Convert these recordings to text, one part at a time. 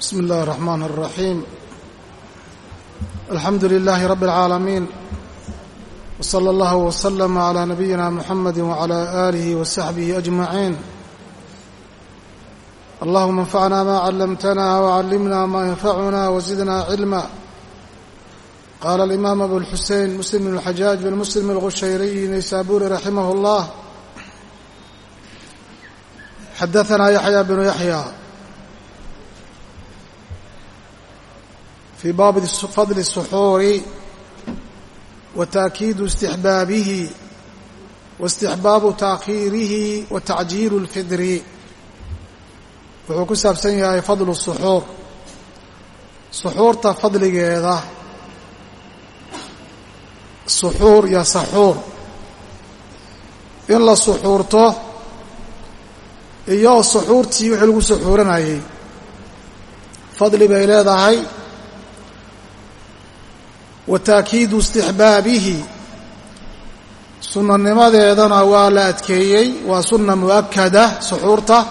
بسم الله الرحمن الرحيم الحمد لله رب العالمين وصلى الله وسلم على نبينا محمد وعلى آله وصحبه أجمعين اللهم انفعنا ما علمتنا وعلمنا ما ينفعنا وزدنا علما قال الإمام أبو الحسين مسلم بن الحجاج بن مسلم الغشيري نيسابوري رحمه الله حدثنا يحيى بن يحيى في baabi fadli السxuuri wa تأkiidu اstixbaabihi wa اstixbaabu taakhiirihi wa tacjiilu اlfidri wuxuu ku saabsan yahay fadlu الsuxuur suxuurta fadligeeda suxuur iyo saxuur in la suxuurto iyo suxuurtii wixii lagu suxuuranayey fadli bay leedahay wa taakiidu istixbaabihi. Sunnanimadeedana waa la adkeeyey waa sunna mu'akada suxuurta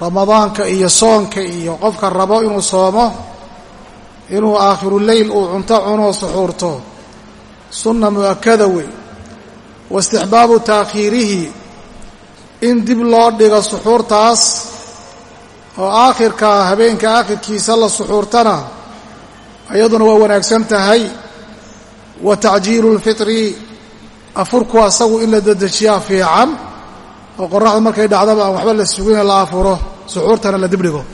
ramadaanka iyo soonka iyo qofka rabo inuu soomo inuu aakhiruleyl uu cunto cunoo suxuurto. Sunna mu'akada wey. Wa istixbaabu taakhiirihi in dib loo dhigo suxuurtaas oo aakhirka habeenka aakhirkiisa la suxuurtana ayaduna waa wanaagsan tahay. Wa tacjiilu lfitri afurku asagu in la dedejiyaa fiican oo qoraxda markay dhacdaba aan waxba la sugin la afuro suxuurtana la dibdhigo.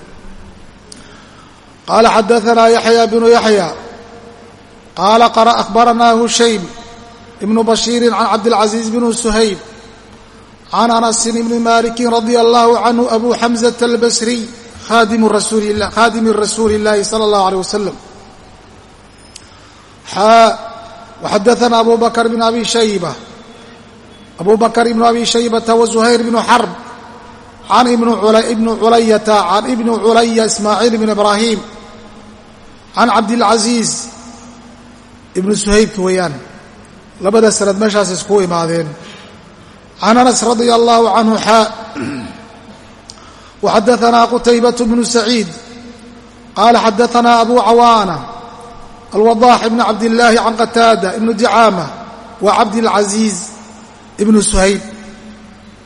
Qaala xadaanaa yaxya bnu yaxya qaala akhbaranaa hushaym ibnu bashiiri can cabdilcasiis bnu suhayb can anasin ibni maalikin radia allahu canhu abu xamzata albasriy khaadimi rasuuli illaahi sala allahu aleyh wasalam xaa waxadaana abu bakr bn abi shayba. Abu bakr ibnu abi shaybata wa zuhayr bnu xarb can ibnu culayata can ibni culaya ismaaciil bn ibraahim can cabdilcasiis ibnu suhaybka weeyaan. Labada sanad meeshaas iskuu imaadeen. Can anas radia allaahu canhu xaa waxadaanaa qutaybatu bnu saciid qaala xadaanaa abu cawaana alwadax ibn cabdillaahi can qataada ibnu dicaama wa cabdilcaziiz ibnu suhayb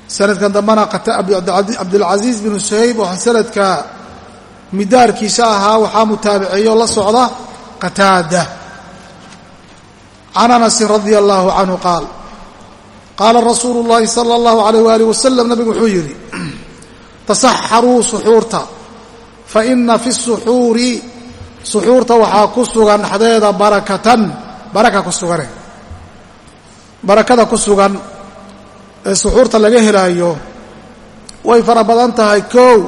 sanadkan dambana cabdilcaziiz ibnu suhayb oo sanadka midaarkiisa ahaa waxaa mutaabiceeyo la socda qataada can anasin radia allaahu canhu qaal qaala rasuulu llaahi sala allahu alayh waalih wasalam nabigu wuxuu yidhi tasaxaruu suxuurta fa ina fi suxuuri suxuurta waxaa ku sugan dhexdeeda barakatan baraka ku sugane. Barakada ku sugan ee suxuurta laga helaayo way fara badan tahay kow.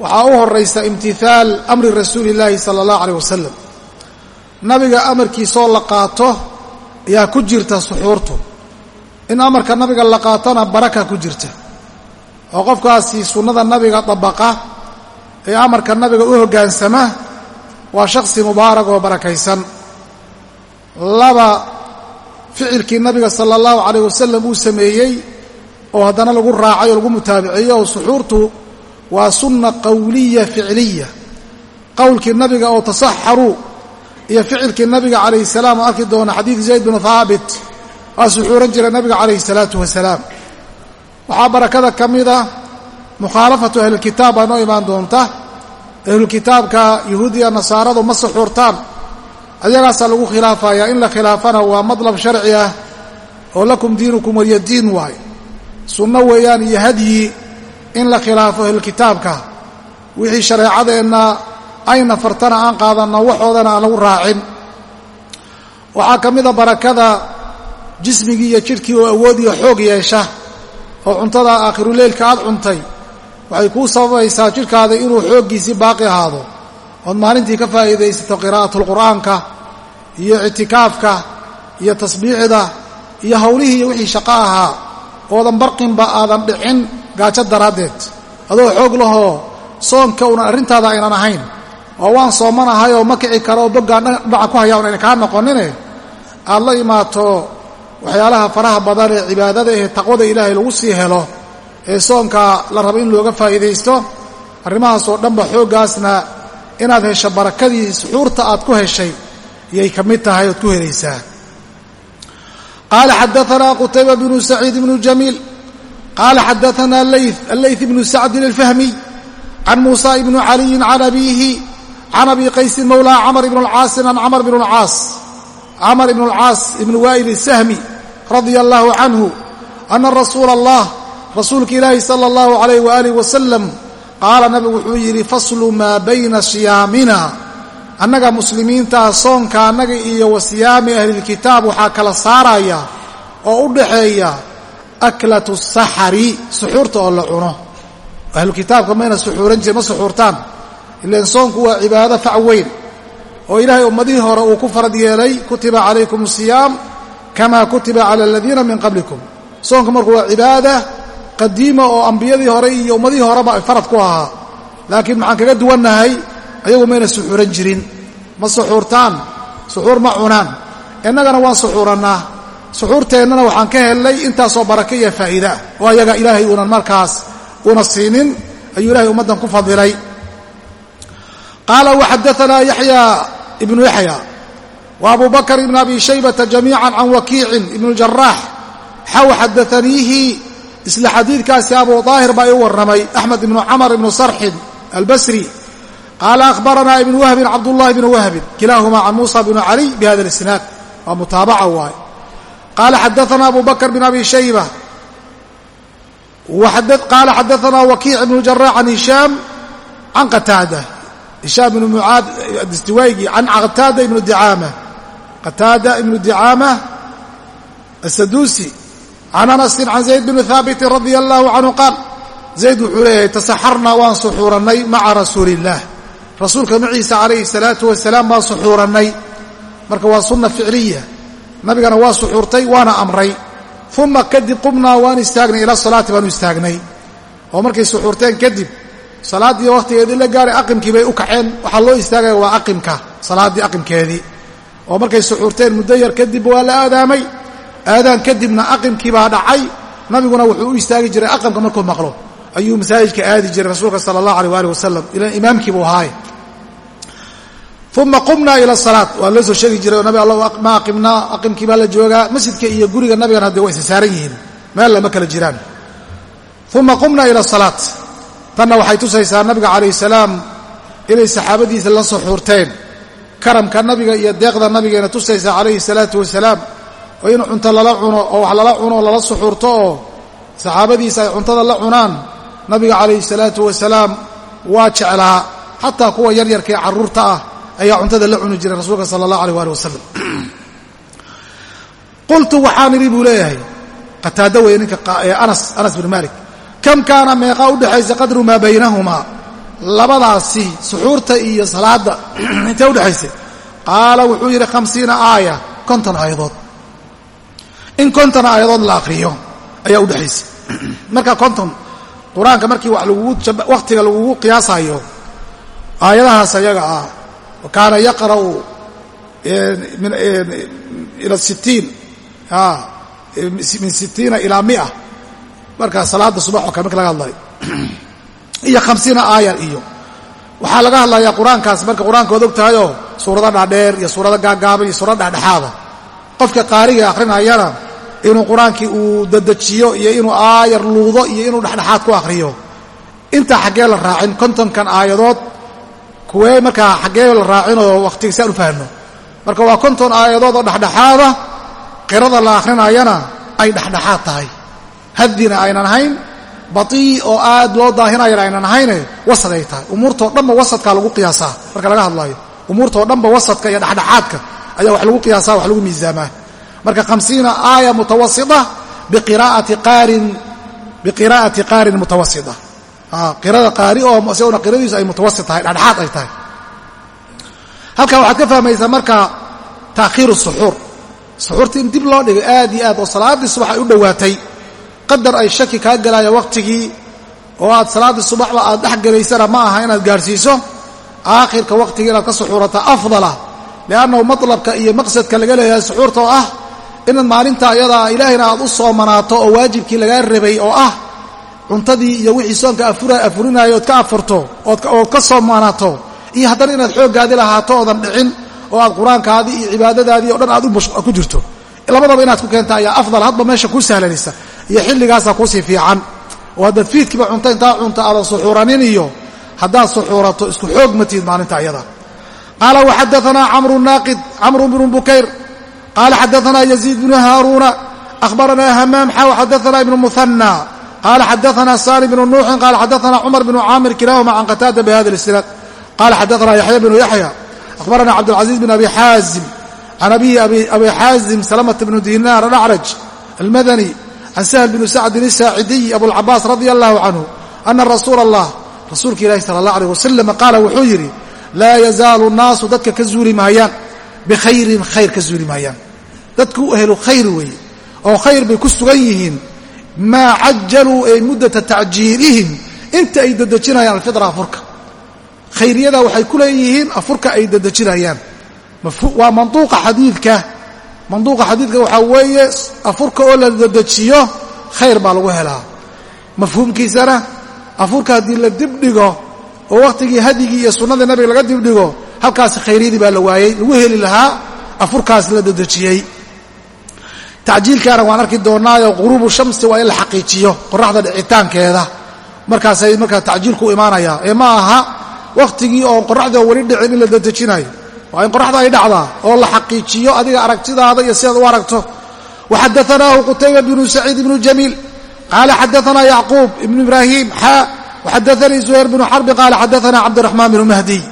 Waxaa u horaysa imtihaal amri rasuuli illaahi sala allahu aleyh wasalam nabiga amarkiisoo la qaato ayaa ku jirta suxuurtu. In amarka nabiga la qaatona baraka ku jirta. Oo qofkaasi sunnada nabiga dabaqa ee amarka nabiga u hoggaansama waa shaksi mubaarag oo barakaysan. Laba ficilkii nabiga sala allahu calayh wasalam uu sameeyey oo haddana lagu raacay oo lagu mutaabiciyo oo suxuurtu waa sunna qowliya ficliya. Qowlkii nabiga oo tasaxaruu iyo ficilkii nabiga calayhi salaam oo arki doona xadiid zayd binu haabit waa suxuuran jira nabiga calayhi salaatu wasalaam waxaa barakada ka mida mukhaalafatu ahlilkitaab baa noo imaan doonta ahlulkitaabka yahuudiya nasaaradu ma suxuurtaan. Ayagaasaa lagu khilaafayaa in la khilaafana waa madlab sharci ah oo lakum diinukum waliya diin waay. Sunno weeyaan iyo hadyi in la khilaafo ahlulkitaabka wixii shareecadeenna ayna fartana aan qaadanno waxoodana aan lagu raacin. Waxaa ka mida barakada jismigii iyo jidhkii oo awood iyo xoog yeesha oo cuntada aakhiruleylka aad cuntay waxay kuu sababaysaa jidhkaada inuu xooggiisii baaqi ahaado. Ood maalintii ka faa'iidaysato qiraa'atulqur'aanka iyo ictikaafka iyo tasbiixda iyo howlihii iyo wixii shaqo ahaa oodan barqinba aadan dhicin gaajo daraaddeed. Adoo xoog lahoo soonka unan arrintaada aynan ahayn. Oo waan soomanahay oo ma kici karo oo boggaan dhaca ku hayaa unayna kaa noqonine aad la imaato waxyaalaha faraha badan ee cibaadada ee taqwada ilaahay lagu sii helo ee soonka la rabo in looga faa'iidaysto arrimahaasoo dhanba xooggaasna inaad hesho barakadii suxuurta aad ku heshay yay ka mid tahay ood ku helaysaa. Qaala xadaanaa qutayba bnu saciid bnu jamiil qaala xadaanaa allayth bnu sacdin alfahmiy can muusa ibni caliyin can abiihi can abi qaysin mawlaa camr ibn lcaasin can camr bn lcaas camr ibn lcaas ibn waa'il isahmi radia allahu canhu ana rasuula allah rasuulka ilaahi sala allahu alayh waaalih wasalam qaala nabigu wuxuu yidhi faslu maa bayna siyaamina. Annaga muslimiintaa soonka annaga iyo wa siyaami ahlilkitaab waxaa kala saaraya oo u dhaxeeya aklatu saxari suxuurta oo la cuno. Ahlukitaabka mayna suxuuran jirin ma suxuurtaan. Ilaan soonku waa cibaado fac weyn oo ilaahay ummadihii hore uu ku farad yeelay kutiba calaykum asiyaam kamaa kutiba cala aladiina min qablikum. Soonka marku waa cibaada qadiima oo ambiyadii hore iyo ummadihii horeba farad ku ahaa. Laakiin maxaan kaga duwannahay ayagu mayna suxuuran jirin. Ma suxuurtaan suxuur ma cunaan. Innagana waan suxuurannaa. Suxuurteennana waxaan ka hellay intaasoo baraka iyo faa'iidaa oo ayaga ilaahay uunan markaas una siinin ayuu ilahay ummaddan ku fadilay. Qaala waxadaanaa yaxya ibnu yaxya. Wa abu bakr ibn abi shaybata jamiica can wakiicin ibn jaraax xaw xadaaniihi isla xadiidkaasi abu daahir baa ii warramay axmed ibnu camr ibnu sarxin albasri. Qaala akhbaranaa ibnu wahbin cabdullahi bnu wahbin kilaahumaa can muusa bnu caliy bihada isnaad waa mutaabaca waaye. Qaala xadaana abu bakr bn abi shayba qaala xadaana wakiic ibnu jaraax can hishaam can qataada. Hishaam ibnu mucaad distiwaygi can qataada ibnu dicaama. Qataada ibnu dicaama asaduusi can anasin can zayd bni haabitin radia allahu canhu qaal zayd wuxuu leeyahay tasaxarnaa waan suxuurannay maca rasuuli illaah rasuulka maciisa calayhi salaatu wasalaam baan suxuurannay marka waa sunna ficliya nabigana waa suxuurtay waana amray uma kadib qumnaa waan istaagnay ila salaati baanu istaagnay oo markay suxuurteen kadib salaaddii wakhtigeedii la gaaray aqimkii bay u kaceen waxaa loo istaagaya waa aqimka salaaddii aqimkeedii oo markay suxuurteen muddo yar kadib waa la aadaamay aadaan kadibna aqimkii baa dhacay. Nabiguna wuxuu u istaagi jiray aqamka markuu maqlo. Ayuu masaajidka aadi jiray rasuulka sala allah aleh waalih wasalam ilan imaamkii buu ahaaye uma qumnaa ila salaat. Waa loo soo sheegi jiray nabi alla ma aqimnaa aqimkii baa la joogaa. Masjidka iyo guriga nabigan haddee waa isa yihiin. Meel lama kala jiraan. Uma qumnaa ila salaat. Tanna waxay tusaysaa nabiga calayh salaam inay saxaabadiisa la suxuurteen karamka nabiga iyo deeqda nabigeena tusaysaa calayhi salaatu wasalaam oo in cunto lala cuno oo wax lala cuno lala suxuurto oo saxaabadiisa ay cuntada la cunaan nabiga calayhi salaatu wasalaam waa jeclaa. Xataa kuwa yaryarka ee carruurta ah ayaa cuntada la cuni jiray rasuulka sala allah aleh waali wasalam qultu waxaan idhi buu leeyahay qataado weeye ninka anas anas bin malik kam kaana meeqaa u dhexaysa qadru maa baynahumaa labadaasi suxuurta iyo salaadda intee udhexaysay qaala wuxuu yidhi khamsiina aaya konton aayadood in konton aayadood la akhriyo ayaa udhexaysay marka konton qur'aanka markii wakhtiga lagugu qiyaasayo aayadahaas ayaga ah kaana yaqra'u ila sitiin min sitiina ilaa mia. Markaa salaada subax oo kale marka laga hadlayo iyo hamsiina aaya iyo. Waxaa laga hadlayaa qur'aankaas marka qur'aanka waad og tahayoo suurado dhaadheer iyo suurado gaagaaban iyo suurado dhexdhexaada. Qofka qaariga akhrinayana inuu qur'aankii uu dadejiyo iyo inuu aayar luudo iyo inuu dhexdhexaad ku akhriyo. Intaa xaggee la raacin kontonkan aayadood kuwee markaa xaggee la raacinoo wakhtiga si aan u fahno marka waa konton aayadood oo dhexdhexaada qirada la akhrinayana ay dhexdhexaad tahay. Hadina aynan ahayn batii oo aad loo daahinayana aynan ahayne wasad ay tahay. Umuurtao dhanba wasadkaa lagu qiyaasaa. Marka laga hadlaayo umuurtao dhanba wasadka iyo dhexdhexaadka ayaa wax lagu qiyaasaa wax lagu miisaamaa marka hamsiina aaya mutawasita biqiraa'ati qaarin mutawasita. Qirada qaari oo isaguna qiradiisu ay mutawasit tahay dhexdhexaad ay tahay. Halkan waxaad ka fahmaysaa marka taakhiiru suxuur. Suxuurta in dib loo dhigay aad iyo aad oo salaaddii subax ay u dhowaatay qadar ay shaki kaa gelaaya wakhtigii oo aad salaaddii subaxba aad dhex gelaysana ma aha inaad gaadhsiiso aakhirka wakhtigii inaad ka suxuurata afdala li'annahu matlabka iyo maqsadka laga leeyahay suxuurta oo ah inaad maalinta ayadaa ilaahayna aad u soomanaato oo waajibkii lagaa rabay oo ah cuntadii iyo wixii soonka afurinaayo ood ka afurto ood ka soomaanato iyo haddana inaad xooggaadii lahaato oodan dhicin oo aad qur'aankaadii iyo cibaadadaadii o dhan aad ku jirto. Labadaba inaad ku keenta ayaa afdal hadba meesha kuu sahlanaysa iyo xilligaasaa kuusii fiican. Oo haddaad fiidkiiba cunto intaa cunto aadan suxuuranin iyo haddaad suxuurato isku xoog matihid maalinta ayada. Qaala waxadaanaa camru naaqid camru bnu bukayr qaala xadaanaa yaziid bnu haaruuna ahbaranaa hamaam xaw xadaanaa ibnu muhanna qaala xadaanaa sali bnu nuuxin qaala xadaanaa cumar bnu caamir kilahuma can qataada bihada isnaad qaala xadaanaa yaxya bnu yaxya ahbarana cabdاlcaزiiz bn abi xaazim can abihi abi xaazim salamة bnu dinar alacraj almadani can sahl bn sacdin isaacidiy abulcabaas radia allahu canhu ana rasuula allah rasuulka ilahi sala اllah alيh wasalam qaala wuxuu yidhi laa yazaalu naasu dadka ka zuuli maayaan bikhayrin khayr ka zuuli maayaan dadku u helu khayr weeye oo khayr bay ku sugan yihiin maa cajaluu ay muddata tacjiilihim inta ay dedejinayaan alfitra afurka. Khayriyada waxay ku leeyihiin afurka ay dedejinayaan waa manduuqa xadiidka. Manduuqa xadiidka waxaa weeye afurka oo la dedejiyo khayr baa lagu helaa. Mafhuumkiisana afurka haddii la dibdhigo oo wakhtigii hadigii iyo sunnadii nabiga laga dibdhigo halkaasi khayryadii baa la waayey lagu heli lahaa afurkaas la dedejiyey tacjiilkaana waan arki doonaayo quruubu shamsi waa in la xaqiijiyo qoraxda dhicitaankeeda. Markaasay markaa tacjiilku imaanayaa. Ee ma aha wakhtigii oon qoraxda weli dhicin in la dedejinayo waa in qoraxda ay dhacdaa oo la xaqiijiyo adiga aragtidaada iyo sidaad u aragto. Waxadaanaahu qutayba bnu saciid ibnu jamiil. Qaala xadaanaa yacquub ibnu ibraahim xaa waxadaanii zuhayr bnu xarbi qaala xadaanaa cabdiraxmaan bnu mahdiy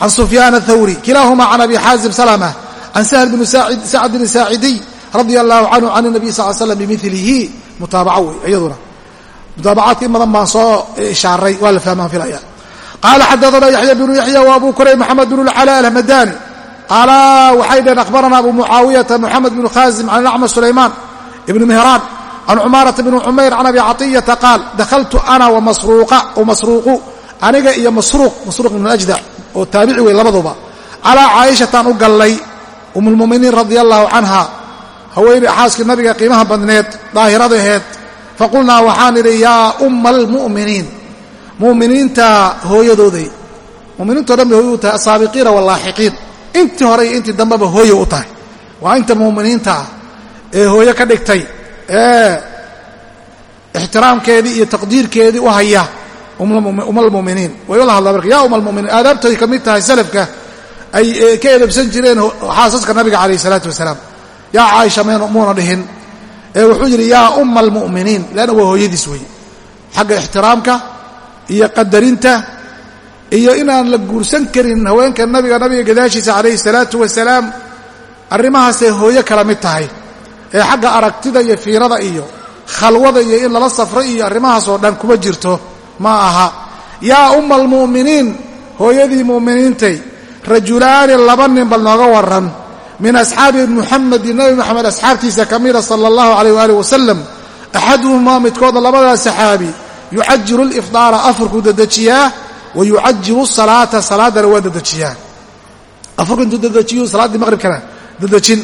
can sufyaan athawri kilaahuma can abi xaazim salama can sahl bni sacdin saacidiy radia allahu canhu can nabiy sal slam bimilihi mutaabaco wey iyaduna. Mutaabacaadka in badan baan soo ishaaray waa la fahmaan filaya. Qaala xadaanaa yaxya bnu yaxya wa abu kurayb maxamed bnu lcala alhamadani qaala waxay dhaheen akhbarana abu mucaawiyata moxamed bnu khaasim can acmash sulaymaan ibni mehraan can cumaarata bni cumayr can abi caطiyata qaal dakhaltu ana wamasruuqu aniga iyo masruuq masruuq ibnu ajdac oo taabici wey labaduba calaa caaishataan u gallay umulmuminiin radia allahu canha haweeney xaaskii nabiga qiimaha badneed daahiradaheed faqulnaa waxaan idhi yaa umma almu'miniin mu'miniinta hooyadooday. Muminiinto dhan bay hooyo u tahay asaabiqiina wallaaxiqiin. Intii hore iyo intii dambeba hooye u tahay. Waa inta mu'miniinta ee hooyo ka dhigtay ee ixtiraamkeedii iyo taqdiirkeedii u haya umalmuminiin way ula hadlaa marka yaa umalmuminiin aadaabtooday ka mid tahay salafka ay ka edabsan jireen xaasaska nabiga calayh isalaatu wasalaam yaa caaisha muuna dhihin. Ee wuxuu yidhi yaa umma almu'miniin leanna waa hooyadiis wey xagga ixtiraamka iyo qadarinta iyo inaan la guursan karin haweenka nabiga nabiga gadaashiisa calayhi salaatu wasalaam arrimahaasay hooyo kala mid tahay. Ee xagga aragtida iyo fiirada iyo khalwada iyo in lala safro iyo arrimahaasoo dhan kuma jirto. Ma aha. Yaa umma almu'miniin hooyadii mu'miniintay rajulaani laba nin bal nooga warran min asxaabi muxamedin nabi moxamed asxaabtiisa ka mida sala allahu calayh waaalih wasalam axaduhumaa midkooda labadaa saxaabi yucajilu alifdaara afurkuu dedejiyaa wa yucajilu salaata salaadana waa dedejiyaa afurku intuu dedejiyu salaaddii maqhribkana dedejin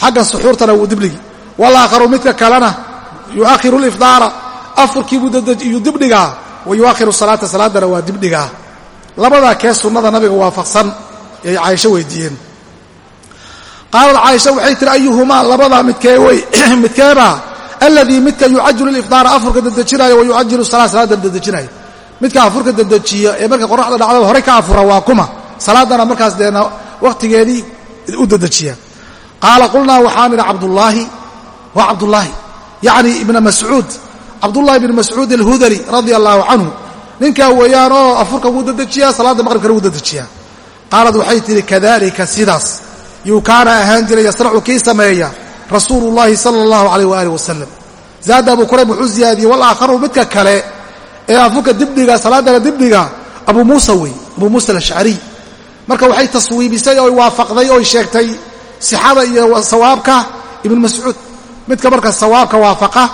xagga suxuurtana wuu dibligi walaakharu midka kalena yuakhiru alifdaara afurkiibuu iyuu dibdhigaa wa yuakhiru salaata salaadana waa dibdhigaa labadaa kee sunnada nabiga waafaqsan yay caaisho weydiiyeen qaalad caaisha waxay tihi ayuhumaa labadaa midkee wey midkeebaa alladii midka yucajilu lifdaara afurka dedejinaayo wa yucajilu salaa salaadana dedejinaayo midka afurka dedejiya ee marka qoraxda dhacdaba horey ka afura waa kuma salaadana markaas deena wakhtigeedii u dedejiya qaala qulnaa waxaan idhi cabdullaahi waa cabdullaahi yacni ibna mascuud cabdullahi bn mascuud alhudali radia allaahu canhu ninkaa weeyaan oo afurka wuu dedejiyaa salaadda maqribkana wuu dedejiyaa qaalad waxay tidhi kadalika sidaas yuu kaana ahaan jiray yasracu kii sameeya rasuulu llaahi sala allahu calayh waaalih wasalam zaada abu kurayb wuxuu ziyaadiyey walaakharu midka kale ee afurka dibdhiga salaadana dibdhiga abuu muusa wey abuu muusa alashcariy marka waxay taswiibisay oy waafaqday oy sheegtay sixada iyo sawaabka ibnu mascuud midka marka sawaabka waafaqa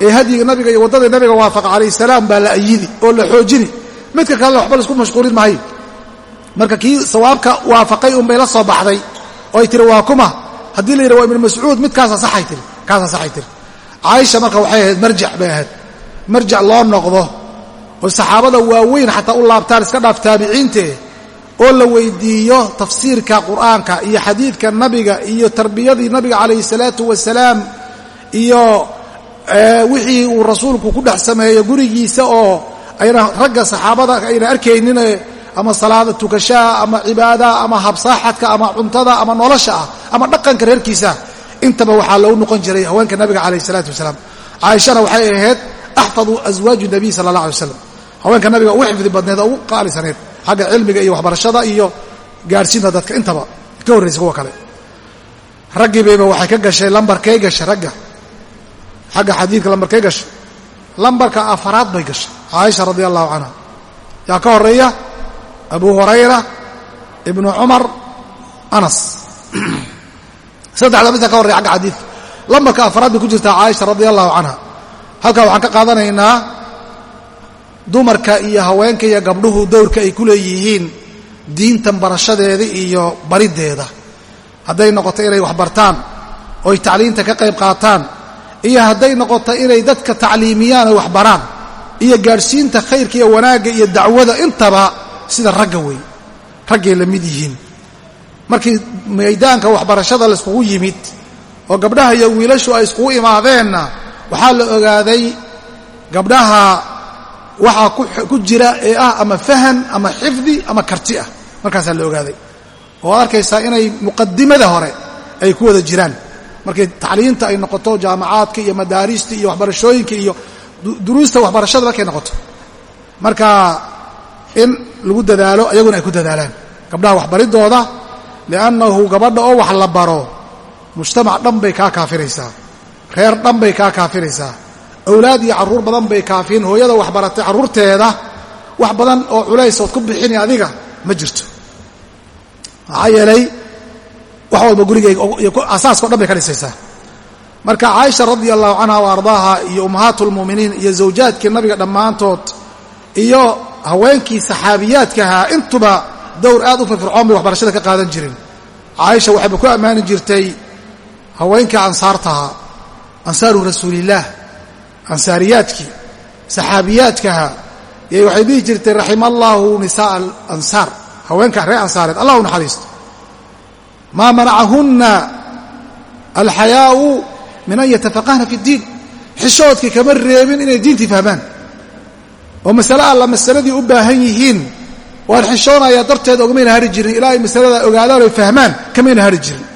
ee hadyiga nabiga iyo waddadii nabiga waafaqa calayh salaam baa la ayidi oo la xoojini. Midka kalena waxba la isku mashquulin maayo marka kii sawaabka waafaqay unbay la soo baxday oo ay tiri waa kuma. Haddii la yidhi waa ibnu mascuud midkaasa saxay tiri. Kaasaa saxay tiri. Caaisha marka waxay ahayd marjac bay ahayd. Marjac loo noqdo oo saxaabada waaweyn xataa u laabtaan iska dhaaf taabiciinte oo la weydiiyo tafsiirka qur'aanka iyo xadiidka nabiga iyo tarbiyadii nabiga calayhi salaatu wasalaam iyo wixii uu rasuulku ku dhex sameeyo gurigiisa oo ayna ragga saxaabada ayna arkaynin ama salaada tukashaha ama cibaadaha ama habsaaxadka ama cuntada ama nolosha ah ama dhaqanka reerkiisa intaba waxaa loogu noqon jiray haweenka nabiga calayh isalaatu wasalaam. Caaishana waxay ahayd axfadu aswaaju nabiy sala allah alay waslam haweenka nabiga ugu xifdi badneed oo ugu qaalisaneed xagga cilmiga iyo waxbarashada iyo gaadhsiinta dadka intaba ka horraysa kuwa kale. Raggiibayba waxay ka gashay lambarkay gashay ragga. Xagga xadiidka lambarkay gashay. Lambarka afaraad bay gashay caaisha radi allahu canha yaa ka horreeya abu hurayra ibnu cumar anas. Saddexda midka ka horreya xagga xadiidka lambarka afaraad bay ku jirtaa caaisha radi allahu canha halkaa waxaan ka qaadanaynaa dumarka iyo haweenka iyo gabdhuhu dowrka ay ku leeyihiin diintan barashadeeda iyo bariddeeda hadday noqoto inay wax bartaan oy tacliinta ka qayb qaataan iyo hadday noqoto inay dadka tacliimiyaan oy wax baraan iyo gaadhsiinta khayrka iyo wanaagga iyo dacwada intaba sida ragga wey raggay la mid yihiin. Markii maydaanka waxbarashada laiskugu yimid oo gabdhaha iyo wiilashu ay iskugu imaadeenna waxaa la ogaaday gabdhaha waxaa ku jira ee ah ama fahan ama xifdi ama karti ah. Markaasaa la ogaaday. Oo arkaysaa inay muqadimada hore ay ku wada jiraan. Markay tacliinta ay noqoto jaamacaadka iyo madaarista iyo waxbarashooyinka iyo duruusta waxbarashada markay noqoto. Marka in lagu dadaalo ayaguna ay ku dadaalaan. Gabdhaha waxbaridooda liannahu gabadha oo wax la baro mujtamac dhan bay kaa kaafiraysaa. Reer dhan bay kaa kaafiraysaa. Awlaad iyo carruur badan bay kaafiin hooyada waxbaratay carruurteeda wax badan oo culaysood ku bixini adiga ma jirto. Maxaa yeelay wax walba gurigayga asaaskao dhan bay ka dhisaysaa. Marka caaisha radia allahu canha wa ardaaha iyo ummahaatu lmu'miniin iyo zawjaadkii nabiga dhammaantood iyo haweenkii saxaabiyaadkahaa intuba dowr aad u firfircoon bay waxbarashada ka qaadan jireen caaisha waxayba ku ammaani jirtay haweenkii ansaartahaa ansaaru rasuulillaah ansaariyaadkii saxaabiyaadkaha yay waxay dhihi jirtay raxima allaahu nisaaa alansaar haweenka reer ansaareed allah u naxariisto. Maa manacahunna alxayaau min an yatafaqahna fi ddiin xishoodkii kama reebin inay diintii fahmaan oo masale alla masaladii u baahan yihiin waan xishoonayaa darteeda ogamayna hari jirin. Ilaa ay masalada ogaadaan oy fahmaan kamayna hari jirin.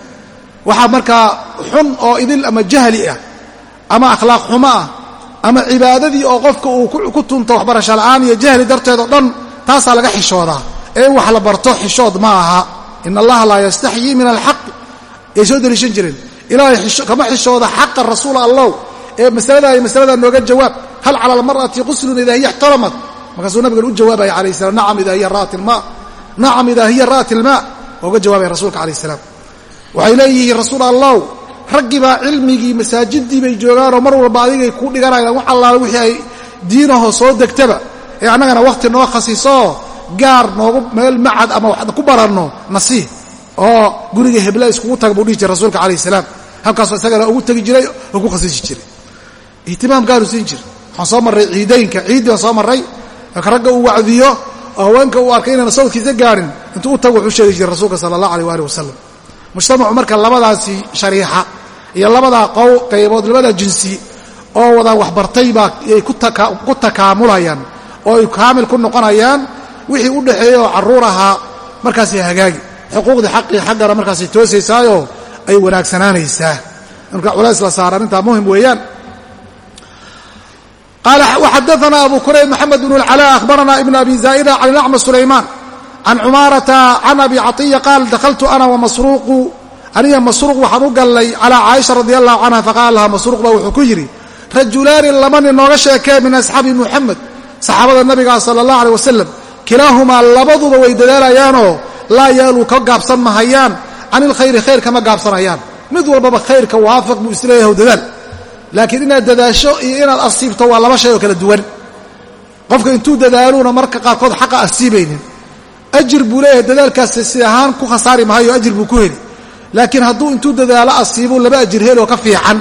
Waxaa markaa xun oo idil ama jahli ah ama akhlaaq xumo ah ama cibaadadii oo qofka uu ku tunto waxbarasho la'aan iyo jahli darteedoo dhan taasaa laga xishoodaa. Ee in wax la barto xishood ma aha. In allaha laa yastaxyii min alxaqi ay soo deliishan jireen ilaahay kama xishooda xaqa rasuul allow. Ee masaladaa iyo masaladaa nooga jawaab hal cala almar'ati quslun idaa hiya ixtaramat markaasuu nabigan u jawaabaya calayh salam nacam idaa hiya ra'at ilmaa nacam idaa hiya ra'at ilmaa waa uga jawaabaya rasuulka calayh salaam waxay leeyihiin rasuul allow raggii baa cilmigii masaajidii bay joogaanoo mar walba adigay ku dhiganayaan wax allaala wixii ay diinaho soo degtaba ee annagana wakhti noo khasisoo gaar noogu meel macad ama wax ku baranno nasiih oo guriga hebla iskugu taga buu dhihi jiray rasuulka calayh salaam halkaasoo isagana ugu tegi jiray oo ku khasisi waxaan soo marray ciidaynka. Ciiddii baan soo marray marka ragga uu wacdiyo oo haweenka uu arkay inaan sawdkiisa gaarin intuu u tago wuxuu sheegi jiray rasuulka sala allah aleh waali wasalam mujtamacu marka labadaasi shariixa iyo labadaa qaybood labadaa jinsi oo wada waxbartay baa ay ku takaamulayaan oo ay kaamil ku noqonayaan wixii u dhexeeyey oo carruur ahaa markaasay hagaagi. Xuquuqdii xaqii xaggana markaasay toosaysaayoo ay wanaagsanaanaysaa. Marka culays la saara arrintaa muhiim weeyaan waxadaana abu kurayb maxamed bn اlcalaa akhbarana ibn abi zaa'ida can ilacma sulaymaan can cumaarata can abi caiya qaal dakhaltu ana wamasruuqu aniga masruuq waxaan u gallay calaa caaisha radi allahu canha faqaala laha masruuq baa wuxuu ku yidhi rajulaani laba nin nooga sheekee min asxaabi muxamed saxaabada nabigaa sala allah aleh wasalam kilaahumaa labaduba way dadaalayaanoo laa yaaluu ka gaabsan mahayaan can ilkhayri khayr kama gaabsanayaan mid walbaba khayrka waafiq buu is leeyahay dadaal laakiin inaad dadaasho iyo inaad asiibto waa laba shay oo kala duwan. Qofka intuu dadaaluuna marka qaarkood xaqa asiibaynin ajir buu leeyahay dadaalkaas si ahaan ku khasaari mahayo ajir buu ku heli. Laakiin hadduu intuu dadaalo asiibuu laba ajir heli ka fiican.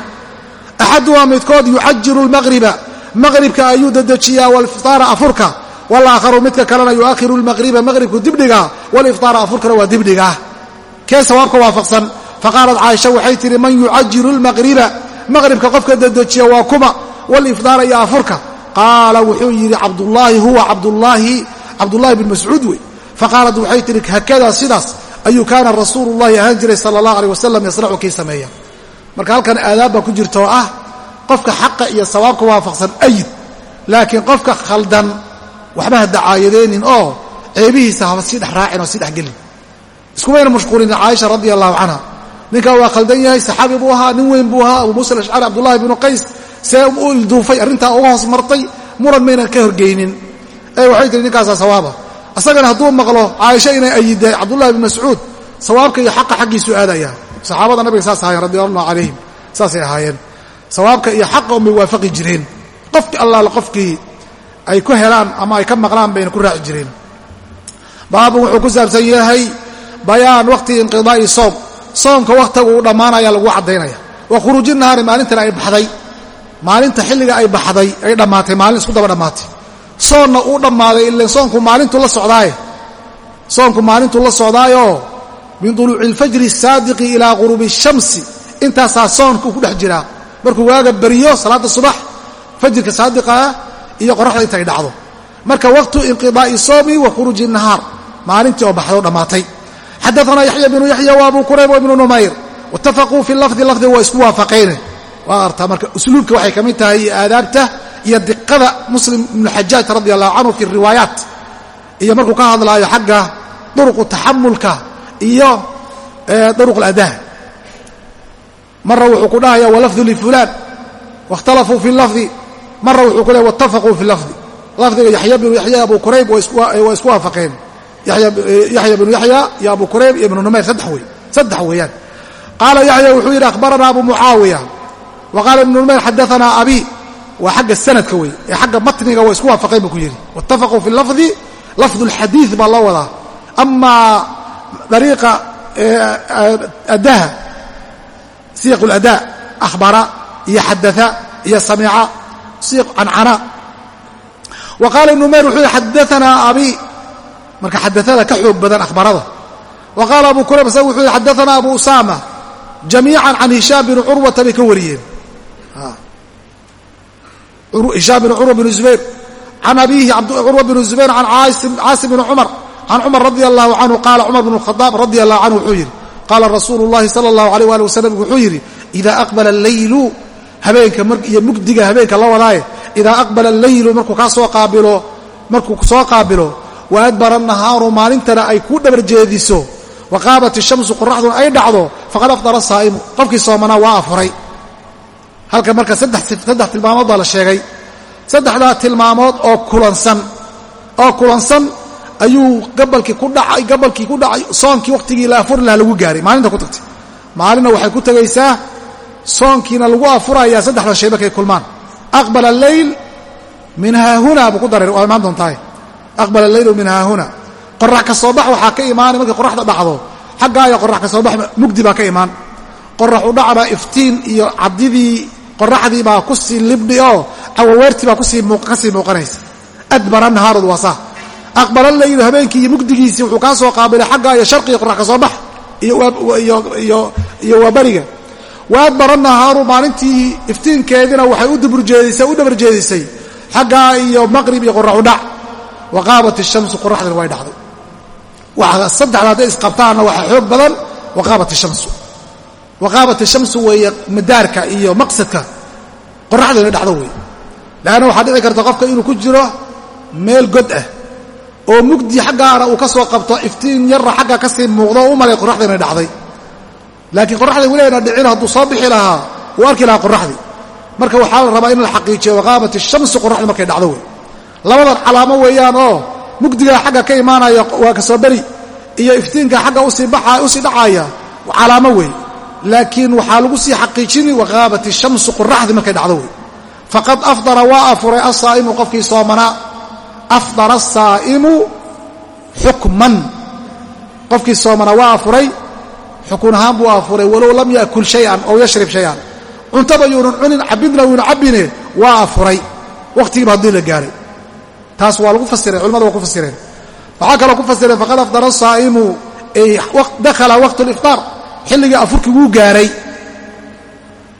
Axaduhaa midkood yucajiru lmaqriba maqribka ayuu dedejiyaa waliftaara afurka. Walaakharu midka kalena yu'akhiru lmaqriba maqribku dibdhigaa waliftaara afurkana waa dibdhigaa kee sawaabka waafaqsan? Faqaalat caaisha waxay tihi man yucajilu lmaqriba maqribka qofka dedejiya waa kuma walifdaara iyo afurka. Qaala wuxuu yidhi cabdullaahi huwa cabdullaahi cabdullahi bn mascuud wey faqaalat waxay tihi hakadaa sidaas ayuu kaana rasuulu llahi ahaan jiray sala allah aleh wasalam yasnacu kii sameeya. Marka halkan aadaab baa ku jirta oo ah qofka xaqa iyo sawaabka waafaqsan ayid laakiin qofka khaldan waxba ha dacaayadeenin oo ceebihiisa haba sii dhex raacin oo sii dhexgelin iskumayna mashquulin caaisha radi allahu canha ninkaa waa khaldan yahay saxaabi buu ahaa nin weyn buu ahaa abu muusa alashcari cabdullahi bnu qays see u ilduufay arrintaa uga hoos martay muran maynan ka horgeynin. Ee waxay tihi ninkaasaa sawaaba. Isagana hadduu maqlo caaisha inay ayiday cabdullahi bn mascuud sawaabka iyo xaqa xaggiisuu aadaya. Saxaabada nabiga saas ahaayeen radi allahu calayhim saasay ahaayeen. Sawaabka iyo xaqa unbay waafaqi jireen. Qofki allaale qofkii ay ku helaan ama ay ka maqlaan bayna ku raaci jireen. Baabun wuxuu ku saabsan yahay bayaan waqti inqidaa'i soom soomka wakhtiga uu dhammaanaya lagu caddaynaya. Wa khuruuji nahaari maalintana ay baxday. Maalinta xilliga ay baxday ay dhammaatay maalin isku daba dhammaatay. Soonna uu dhammaaday ilan soonku maalintuu la socdaaye. Soonku maalintuu la socdaayoo min duluuci alfajri asaadiqi ilaa guruubi shamsi. Intaasaa soonku ku dhex jiraa markuu waaga beriyo salaadda subax fajirka saadiqa ah iyo qoraxda intay dhacdo. Marka waqtu inqidaa'i soomi wa khuruuji nahaar maalintii oo baxday oo dhammaatay xadaana yaxya bnu yaxya wa abu kurayb wa ibnu numayr waitafaquu fi lafdi lafdiga waa isku waafaqayne waa artaa marka usluubka waxay ka mid tahay iyo aadaabta iyo diqada muslim ibnu xajaaj radi allahu canhu fi riwaayaat iyo markuu ka hadlaayo xagga duruqu taxamulka iyo duruq aladaa mara wuxuu ku dhahaya walafdu lifulaan waاkhtalafuu fi lafdi mara wuxuu ku lehay waitafaquu fi lafdi lafdiga yaxya bnu yaxya abu kurayb waa isku waafaqeen yaxya bnu yaxya iyo abu kurayb iyo ibnu numayr saddex weeyaan. Qaala yaxya wuxuu yidhi akhbaranaa abu mucaawiya wa qaala ibnu numayr xadaanaa abi. Waa xagga sanadka wey ee xagga matniga waa isku waafaqeen buu ku yidhi. Waitafaquu fi lafdi lafdu اlxadiid baa loo wadaa. Amaa dariiqa adaha siiq اladaa akhbara iyo xadaa iyo samica siiq cancana wa qaala ibnu numayr wuxuu yihi xadaanaa abi marka xadaada ka xoog badan akhbarada. Wa qaala abu kurayb isaga wuxuu yihi xadaanaa abu usaama jamiican can hishaam bni curwata bay ka wariyeen. Hishaam bn curwa bn zubayr can abiihi curwa bn zubayr can caasim bn cumar can cumar radi allahu canhu qaala cumar bn khadaab radi allahu canhu wuxuu yidhi qaala rasuulu llahi sala allahu alayh ali wasalam wuxuu yidhi idaa aqbala alleylu habeenka iyo mugdiga habeenka la wadaaye idaa aqbala alleylu markuu kaa soo qaabilo markuu soo qaabilo wa adbara nahaaru maalintana ay ku dhabar jeediso. Wa qaabat ishamsu qoraxduna ay dhacdo faqad afdara saa'imu qofkii soomanaa waa afuray. Halka marka saddex tilmaamood baa la sheegay. Saddexdaa tilmaamood oo kulansan. Oo kulansan ayuu gabalkii ku dhacay gabalkii ku dhacay soonkii wakhtigii la afuri lahaa lagu gaaray. Maalinta ku tagtay. Maalinna waxay ku tegaysaa soonkiina lagu afurayaa saddexda shay markay kulmaan. Aqbala alleyl min haahuna buu ku daray waa imaan doontahay aqbala alleylu min haahuna qorax ka soo bax waxaa ka imaanay markay qoraxda dhacdo xaggaaya qorax ka soo bax mugdi baa ka imaan qorax u dhacbaa iftiin iyo caddidii qoraxdii baa ku sii libdhi oo cawaweertii baa ka sii muuqanaysa adbara nahaarud waasa aqbala leylu habeenkii iyo mugdigiisii wuxuu kaa soo qaabilay xagga iyo sharqiga qorax ka soo bax iyo waa bariga wa adbara nahaaru maalintii iftiinkeediina waxay u dabarjeedisay xaggaa iyo maqrib iyo qorax u dhac wa qaabat ishamsu qoraxdina way dhacday saddexda hadday isqabtaanna waxaa xoog badan wa qaabat ishamsu wa qaabat ishamsu weeye madaarka iyo maqsadka qoraxda inay dhacdo weeye leanna waxaa dhici karta qofka inuu ku jiro meel god ah oo mugdi xaggaana uu ka soo qabto iftiin yarra xagga ka sii muuqdo oo u malay qoraxda inay dhacday laakiin qoraxda weli ayna dhicin hadduu soo bixi lahaa wuu arki lahaa qoraxdii marka waxaa la rabaa in la xaqiijiyo waqaabat ishamsu qoraxda markay dhacdo wey labadan calaamo weeyaan oo mugdigaa xagga ka imaanaya waa ka soo beri iyo iftiinka xagga u sii dhacaaya calaamo wey laakiin waxaa lagu sii xaqiijini waqaabat ishamsu qoraxdii markay dhacdo wey faqad afdara waa afuray asaa'imu qofkii soomanaa afdara asaa'imu xukman. Qofkii soomanaa waa afuray xukun ahaan buu afuray walow lam yaakul shayan ow yashrib shayan. Cuntaba yuunan cunin cabidna yuuna cabbine waa afuray. Wakhtigiiba haddii la gaaray taas waa lagu fasireen culimada waa ku fasireen. Waxaa kaloo ku fasireen faqad afdara saa'imu ay dakhala waqtu liftaar xilligii afurkii wuu gaaray.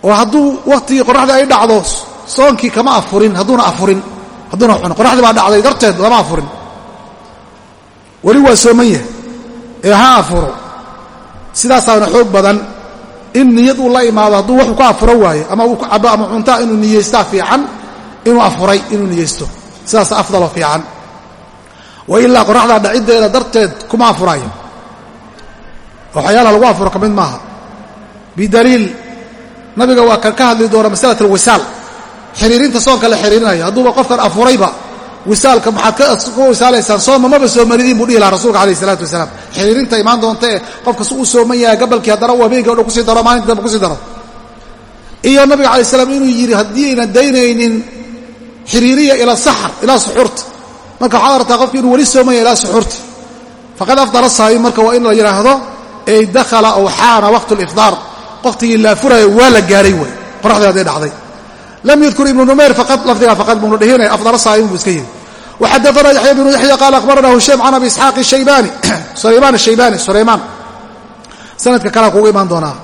Oo hadduu wakhtigii qoraxdii ay dhacdo soonkii kama afurin hadduuna afurin hadduuna cunin qoraxdii baa dhacday darteed lama afurin. Weli waa sooman yahay ee ha afuro. Sidaasaana xoog badan in niyad uu la imaado hadduu waxuu ka afuro waayo ama uu ku cabo ama cuntaa inuu niyeystaa fiican inuu afuray inuu niyeysto sidaas afdaloo fiican. Wa ilaa qoraxdaa dhaciddeeda darteed kuma afuraayo waxyaalaha lagu afuro ka mid maaha. Bidaliil. Nabiga waa kan ka hadli doona masalat alwisaal xiriirinta soonka la xiriirinayo hadduuba qofkan afurayba wisaalka maxaad ka wisaalaysaan sooma maba soomanidiin buu dhihi lahaa rasuulka alayh isalaatu wasalaam. Xiriirinta imaan doonta ee qofka si uu sooman yahay gabalkii haddana uu habeenkii o dhan ku sii daro maalinta dambe ku sii daro. Iyo nabiga alay slam inuu yidhi haddii aynan daynaynin xiriiriya ilaa saxar ilaa suxuurta marka waxaad aragtaa qofki inuu weli soomaya ilaa suxuurta faqad afdara saa'im marka waa in la yidhaahdo ey dakhala ow xaana waqtu lifdaar waqtigii laafuraya waa la gaaray way. Qoraxdii hadday dhacday. Lam yadkur ibnu numayr faqad lafdigaa faqad buunu dhihina afdara saa'imu buu iska yidhi. Waxadaana yaxya bnu yaxya qaala ahbarana husheem can abi isxaaq shaybani. Sulaymaan ashaybaani sulaymaan. Sanadka kalea kugu imaan doonaa.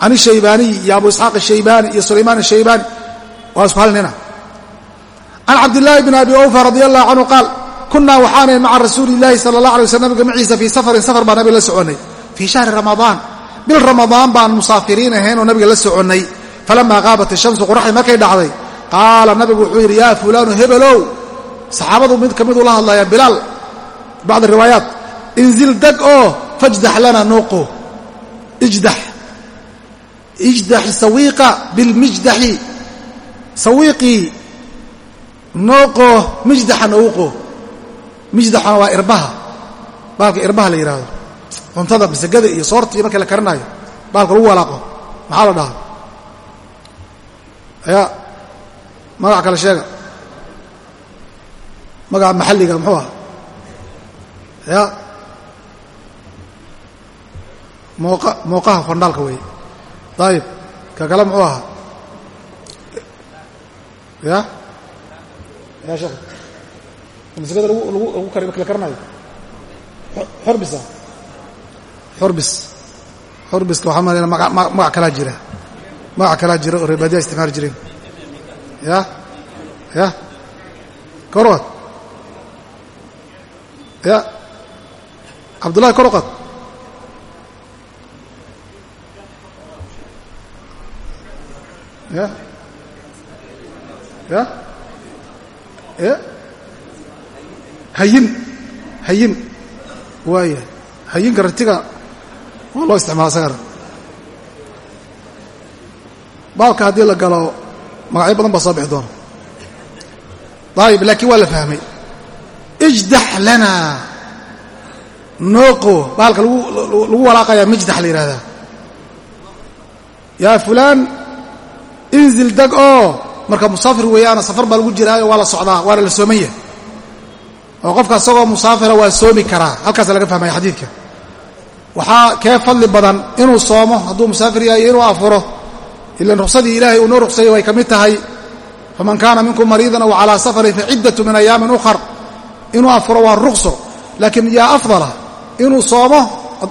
Can ishaybaaniy iyo abu isxaaq ashaybaani iyo sulaymaan ashaybaani waa isku halnina can cabdilaahi bn abi awfa radi allah canhu qaal kunaa waxaanay maca rasuuli illaahi sala allah alay waslam nabiga maciisa fii safarin safar baan nabiga la soconnay fii shahri ramadaan bil ramadaan baan musaafiriin ahayn oo nabiga la soconnay falamaa qaabat ishamsu qoraxdii markay dhacday qaala nabigu wuxuu yidhi yaa fulaanu hebelow saxaabadu mid ka miduu la hadlayaa bilaal bacd riwaayaat inzil deg oo fajdax lana nuuqu ijdax ijdax sawiiqa bilmijdaxi sawiiqii nooqo mijdaxa nouqo mijdaxuna waa irbaha. Baalka irbaha la yidhaahdo cuntada masagada iyo soortii marka la karinaayo baalka lagu walaaqo maxaa la dhahaa? Ya magac kale sheega. Magaca maxalliga muxuu aha ya mooqa mooqaha fandhaalka weeye. Dayib ka kale muxuu ahaa? Ya kari marki la karanayo xorbisa xorbis. Xorbiska waxaa malayna maga magac kalaa jira. Magac kalaa jira oo reebaadiya isticmaali jireen ya? Ya? Korwad ya? Cabdullahi korqad ya? Ya ya hayin. Waaya hayinka ratiga waa loo isticmaala isagana baalka haddii la galo magacyo badan baa soo bixi doona. Ayib laakiin waa la fahmay. Ijdax lana. Nooqo baalka lagu walaaqayaa mijdax la yidhahdaa yaa fulaan inzil deg oo marka musaafir weeyaana safar baa lagu jiraayo waa la socdaa waana la sooman yahay oo qofka isagoo musaafira waa soomi karaa halkaasa laga fahmaya xadiidka. Waxaa kee fadli badan inuu soomo hadduu musaafir yahay inuu afuro ilan ruqsadii ilaahay uu noo ruqsayay way ka mid tahay. Faman kaana minkum mariidan aw calaa safarin faciddatu min ayaamin ukhar inuu afuro waa ruqso. Laakiin yaa afdala inuu soomo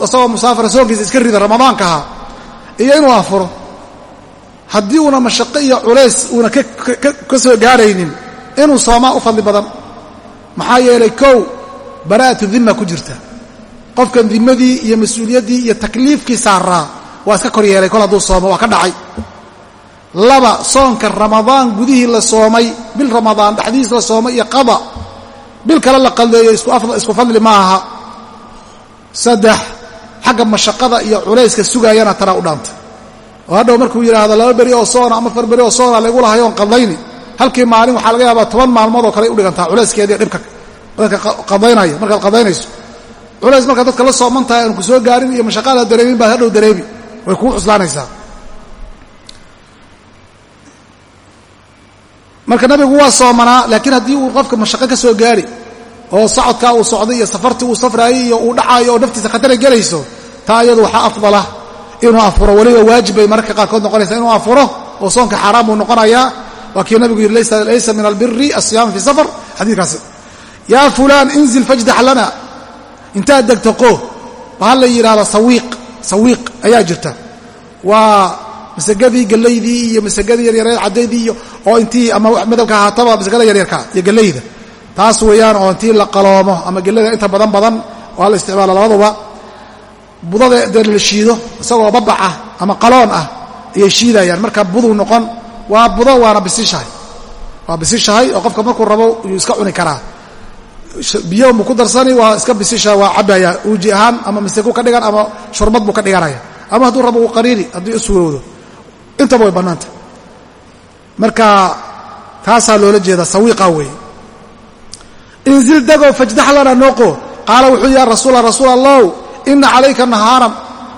isagoo musaafira soonkiisa iska rida ramadaankaha iyo inuu afuro haddii uuna mashaqo iyo culays uuna ka soo gaaraynin inuu soomaa u fadli badan. Maxaa yeelay kow baraa'atu dimma ku jirta. Qofkan dimmadii iyo mas'uuliyaddii iyo takliifkii saaraa waa iska kor yeelay kol hadduu soomo waa ka dhacay. Laba soonka ramadaan gudihii la soomay bil ramadaan dhexdiis la soomay iyo qada bil kale la qaldeeyo isku fadli ma aha. Saddex xagga mashaqada iyo culayska sugaayana tanaa u dhaanta oo hadhow markuu yidhaahdo laba beri oo soona ama afar beri oo soona laygu lahay oon qadlayni halkii maalin waxaa laga yaabaa toban maalmood oo kale u dhigantaa culayskeediiyo dhibka dadka qadaynaya markaad qadaynayso. Culays markaad dadka la sooman tahay aan ku soo gaarin iyo mashaqaada dareemin baad hadhow dareemi. Way kuu cuslaanaysaa. Marka nabigu waa soomanaa laakiin haddii uu qofka mashaqo ka soo gaari oo socodkaa uu socday iyo safartii uu safraayey iyo uu dhacaayo oo naftiisa khatara gelayso taa iyadu waxaa afdala inuu afuro. Weliba waajib bay mararka qaarkood noqonaysaa inuu afuro oo soonka xaaraan buu noqonayaa. Waa kii nabigu yidhi laysa min albiri asiyaam fi safar. Xadiikaasi yaa fulaan inzil fajdax lana. Intaad degto qoo waxaa la yidhahda sawiiq. Sawiiq ayaa jirta. Waa masagadii gelaydii iyo masagadii yaryareed caddaydii iyo oo intii ama madabka ahaataba masagada yaryarka iyo gelayda taas weeyaan oo intii la qaloomo ama gelada inta badan badan waa la isticmaala labaduba budada dee la shiido isagoo ah ama qaloon ah ayay shiidayaan. Marka buduu noqon waa budo waana bisishahay waa bisishahay oo qofka markuu rabo yuu iska cuni karaa. Biyo mu ku darsani waa iska bisisha waa cabaya uuji ahaan ama maseku ka dhigan ama shurbad buu ka dhiganaya. Ama hadduu rabo uu qariiri haddii u suurowdo intaba way bannaanta. Marka taasaa loola jeeda sawiiqa weeye. Inzil degoo fajdax lana nooqo qaala wuxuu ya rasuula rasuul allow ina calayka nahaaran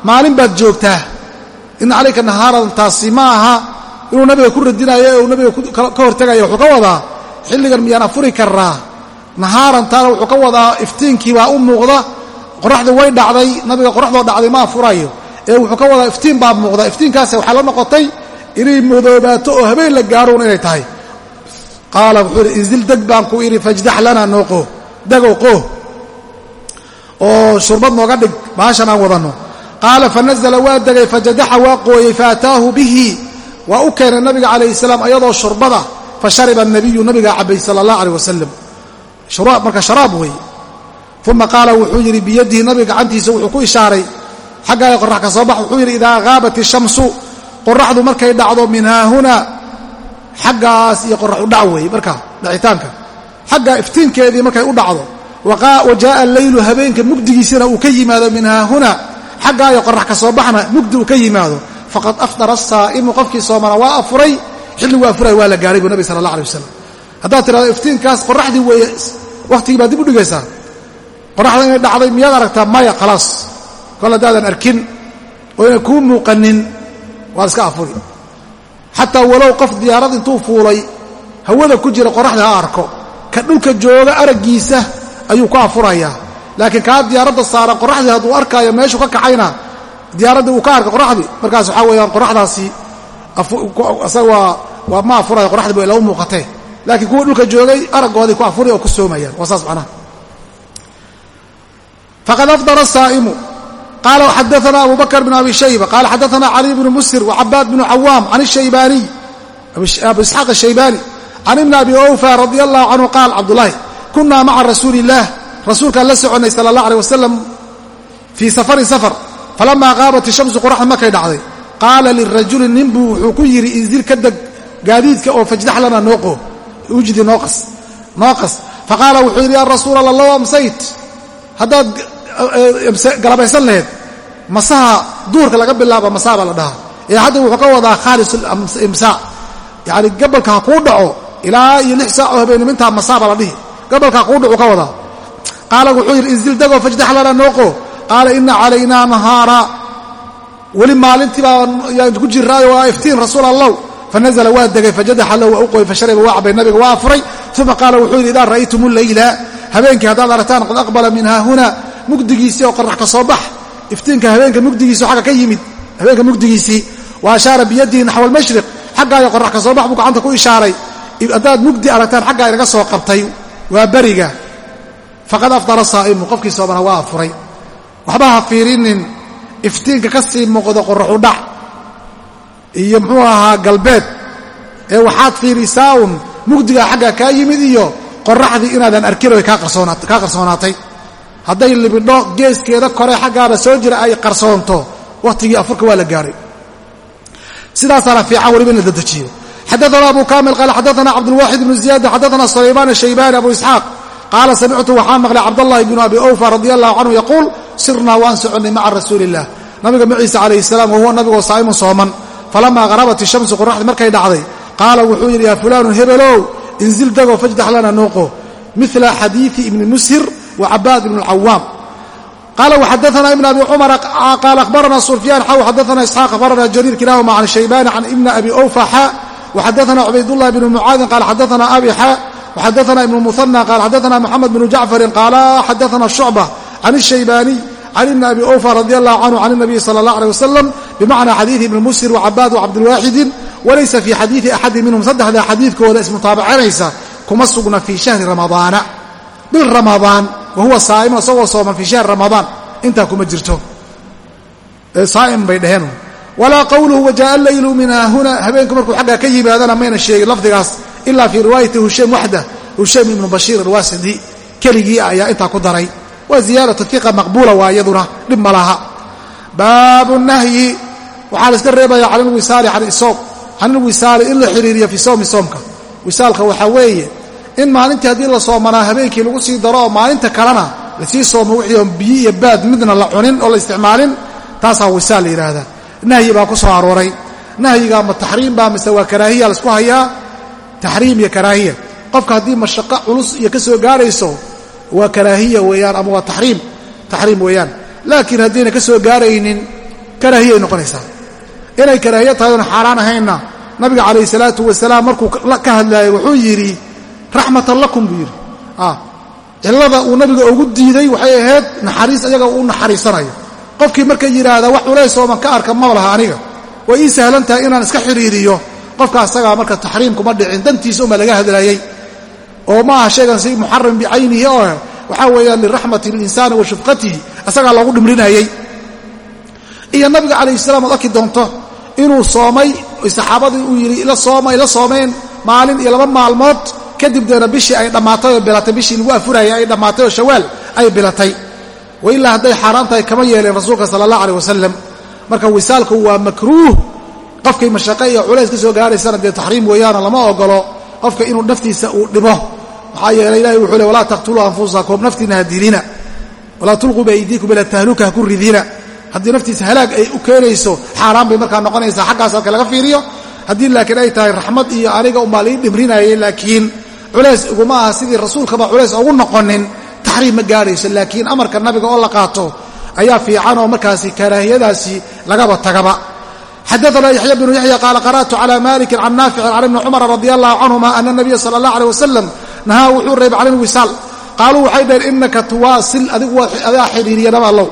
maalin baad joogtaa. Ina calayka nahaaran taasi ma aha inuu nabiga ku radinayo ee uu nabiga ka hortegaya wuxuu ka wadaa xilligan miyaan afuri karaa nahaaran taana wuxuu ka wadaa iftiinkii baa u muuqda qoraxdii way dhacday nabiga qoraxdoo dhacday ma afurayo ee wuxuu ka wadaa iftiin baa muuqda iftiinkaas waxaa la noqotay inay madoobaato oo habeen la gaaroun inay tahay. Qaala wuxuu ihi inzil deg baan ku idhi fajdax lana nooqo degow qoo oo shurbad nooga dhig baashan aan wadanno qaala fanazla waa degay fajadaxa waa qooyey faataahu bihi. Waa u keenay nabiga calayhi salaam ayadoo shurbada fashariba anabiyu nabigaa cabay sala allah aleh wasalam marka sharaab weeye uma qaala wuxuu yidhi biyadihi nabiga gacantiisa wuxuu ku ishaaray xaggaa qorax ka soo bax. Wuxuu yidhi idaa haabat ishamsu qoraxdu markay dhacdo min haahuna xaggaas iyo qorax u dhac weeye marka dhacitaanka xagga iftiinkeedii markay u dhacdo wa jaaa alleylu habeenka mugdigiisina uu ka yimaado min haahuna xaggaa iyo qorax ka soo baxna mugdi uu ka yimaado. Faqad afdara asaa'imu qofkii soomana waa afuray. Xilligu afuray waa la gaaray buu nabi sala allah alay wasalam haddaad tidhahdo iftiinkaas qoraxdii weeye wakhtigii baad dib u dhigaysaa. Qoraxda inay dhacday miyaad aragtaa maya khalaas kol haddaadan arkin oo inay kuu muuqanin waad iska afuri xataa walow qof diyaarad intuu fuulay hawada ku jira qoraxda ha arko. Ka dhulka jooga araggiisa ayuu ku afurayaa. Laakiin kaa diyaaradda saaran qoraxdii hadduu arkaayo meeshuu ka kacayna diyaaraddii uu ka arka qoraxdii markaas waxaa weeyaan qoraxdaasi isaga waa ma afuraya qoraxdii ba ila u muuqatee laakiin kuwa dhulka joogay araggoodii ku afuri oo ku soomayaan. Waa saas macnaha. Faqad afdara asaa'imu qaala xadaana abu bakr bn abi shayba. Qaala xadaana cali bnu musir wacabaad bnu cawaam can shaybaniy abu isxaaq ashaybaani can ibni abi owfa radia allahu canhu qaal cabdulaahi kunaa maca rasuuli illaah rasuulkaan la soconnay sala allah aleh wasalam fii safarin safar. Falamaa qaabat ishamsu qoraxda markay dhacday. Qaala lirajuli ninbuu wuxuu ku yidhi inzil ka deg gaadiidka oo fajdax lana nooqo ujdi nooqas faqaala wuxuu yidhi yaa rasuul allah low amsayt haddaad galabaysan laheyd masaha duurka laga bilaaba masaa baa la dhahaa. Ee hadda wuxuu ka wadaa khaalis imsaa yacani gabalka ha kuu dhaco ilaa iyo lix saac oo habeenimintaa masaa baa la dhihi kuu dhacu ka wadaa qaala wuxuu yidhi inzil degoo fajdax lana nooqo. Qaala ina calaynaa nahaara weli maalintii baa yaan ku jiraayo waa iftiin rasuul allow fanazla waa degay fajadaxa lahu waa u qoy fashariba waa cabay nabiga waa afuray. Uma qaala wuxuu yidhi idaa ra'aytum leyla habeenkii haddaad aragtaan qad aqbala min haahuna mugdigiisii oo qorax ka soo bax. Iftiinka habeenka mugdigiisi oo agga ka yimid. Habeenka mugdigiisii wa ashaara biyadihi naxwa waa beriga. Faqad afdara saa'imu qofkii soomana waa afuray waxba ha fiirinin iftiinka ka sii muuqdo qoraxu dhac. Iyo muxuu ahaa galbeed. Ee waxaad fiirisaa un mugdigaa xagga kaa yimid iyo qoraxdii inaadan arkin oy kaa qarsoonaatay. Hadday libidho geeskeeda kore xaggaada soo jira ay qarsoonto. Wakhtigii afurka waa la gaaray. Sidaasaana fiican weliba in la dadejiyo xadaana abu kamil qaala xadaana cabdulwaaxid ibnu ziyaad xadaana sulaymaan ashaybaani abu isxaaq qaala samictu waxaa maqlay cabdallahi bnu abi owfa radia allahu canhu yaquul sirnaa waan soconnay maca rasuuli illah nabiga maciisa calayhi salaam wahuwa nabigoo saa'imun sooman falamaa qarabat ishamsu qoraxdi markay dhacday qaala wuxuu yidhi yaa fulaanu hebelow inzil degoo fajdax lana nooqo mila xadiii ibni mushir wa cabaad ibn اlcawaam qaala wxadaana ibn abi cumar qaala akhbarana sufyaan xaw xadaana isxaaq akhbarana jariir kilahuma can shaybani can ibni abi owfa xa وxadaana cubaydالlah bn mucaadin qaala xadaana abi xa وxadaana ibn muhanى qaala xadaana moxamed bn jacfarin qaala xadaana shucba can الshaybaaniy can ibni abi owfa radi allahu canhu can الnabiy salى اllah alيه wasalam bimacna xadiiثi ibni mushir وcabaad وcabdilwaaxidin walaysa fii xadiidi axadin minhum saddexdaa xadiidkooda ismutaabacanaysa kuma sugna fii shahri ramadaana bil ramadaan wa huwa saa'imun isagoo sooman fii shahri ramadaan intaa kuma jirto saa'im bay dheheen walaa qowluhu wajaaa leylu min habeenku markuu xaggaa ka yimaadana mayna sheegin lafdigaas ilaa fii riwaayati hushaym waxda hushaym ibnu bashiir alwaasidi keligii ayaa intaa ku daray waa ziyaadatu iqa maqbuula waa dhib ma laha. Baabu nahyi waxaa la iska reebaya can ilwisaali can isoom can in la xiriiriyo fii soomi soomka. Wisaalka waxaa weeye in maalintii haddii la soomanaa habeenkii lagu sii daro maalinta kalena la sii soomo wixii oon biyo iyo baad midna la cunin oo la isticmaalin taasaa wisaal la yidhaahdaa nahyi baa ku soo arooray. Nahyiga ma taxriim baa mise waa karaahiya la isku hayaa? Taxriim iyo karaahiya. Qofka haddii mashaqo culus iyo ka soo gaarayso waa karaahiya weeyaan ama waa taxriim? Taxriim weeyaan. Laakiin haddayna ka soo gaaraynin karaahiyay noqonaysaa. Inay karaahiya tahay xaaraan ahaynna nabiga calayhi salaatu wasalaam markuu ka hadlaayay wuxuu yidhi raxmatan lakum buu yidhi. Cillada uu nabiga ugu diiday waxay ahayd naxariis ayaga uu naxariisanayo qofkii marka yidhaahda wax culays ooman ka arka ma laha aniga. Way ii sahlan tahay inaan iska xidhiiriyo qofka asagaa marka taxriim kuma dhicin dantiisa uma laga hadlaayey oo ma aha shaygan si muxaram bicaynihi oo waxaa weeyaan liraxmati linsaani wa shufqatihi asagaa loogu dhimrinayey iyo nabiga calayhi salaam oad arki doonto inuu soomay saxaabadii uu yidhi ila sooma ila soomeen maalin iyo laba maalmood kadib deena bishii ay dhammaatay oo bilatay bishii lagu afurayay ay dhammaatay oo shawaal ay bilatay wa ilaa hadday xaaraan tahay kama yeeleen rasuulka sala allah aleh wasalam marka wisaalku waa makruuh. Qofkay mashaqe iyo culays ka soo gaaraysana dee taxriim weeyaano lama ogolo qofka inuu naftiisa uu dhibo. Maxaa yeeley ilahi wuxuu le walaa taqtuluu anfusakum. Naftiina ha dilina. Walaa tulquu biaydiikum ila tahluka ha ku ridina. Haddii naftiisa halaag ay u keenayso xaaraan bay markaa noqonaysaa. Xaggaas halka laga fiiriyo haddii laakiin ay tahay raxmad iyo aniga umbaa lii dhimrinayay laakiin culays iguma sidii rasuulkaba culays taxriim ma gaadhayso laakiin amarka nabiga oo la qaato ayaa fiican oo markaasi karaahiyadaasi lagaba tagaba. Xadaana yaxya bnu yaxya qaala qara'tu cala malikin can naaficin can ibni cumara radi allahu canhuma ana nabiya sala allah aleh wasalam nahaa wuxuu reebay can ilwisaal qaaluu waxay dhaheen inaka tuwaasil adigu adaa xidhiiriya naba allow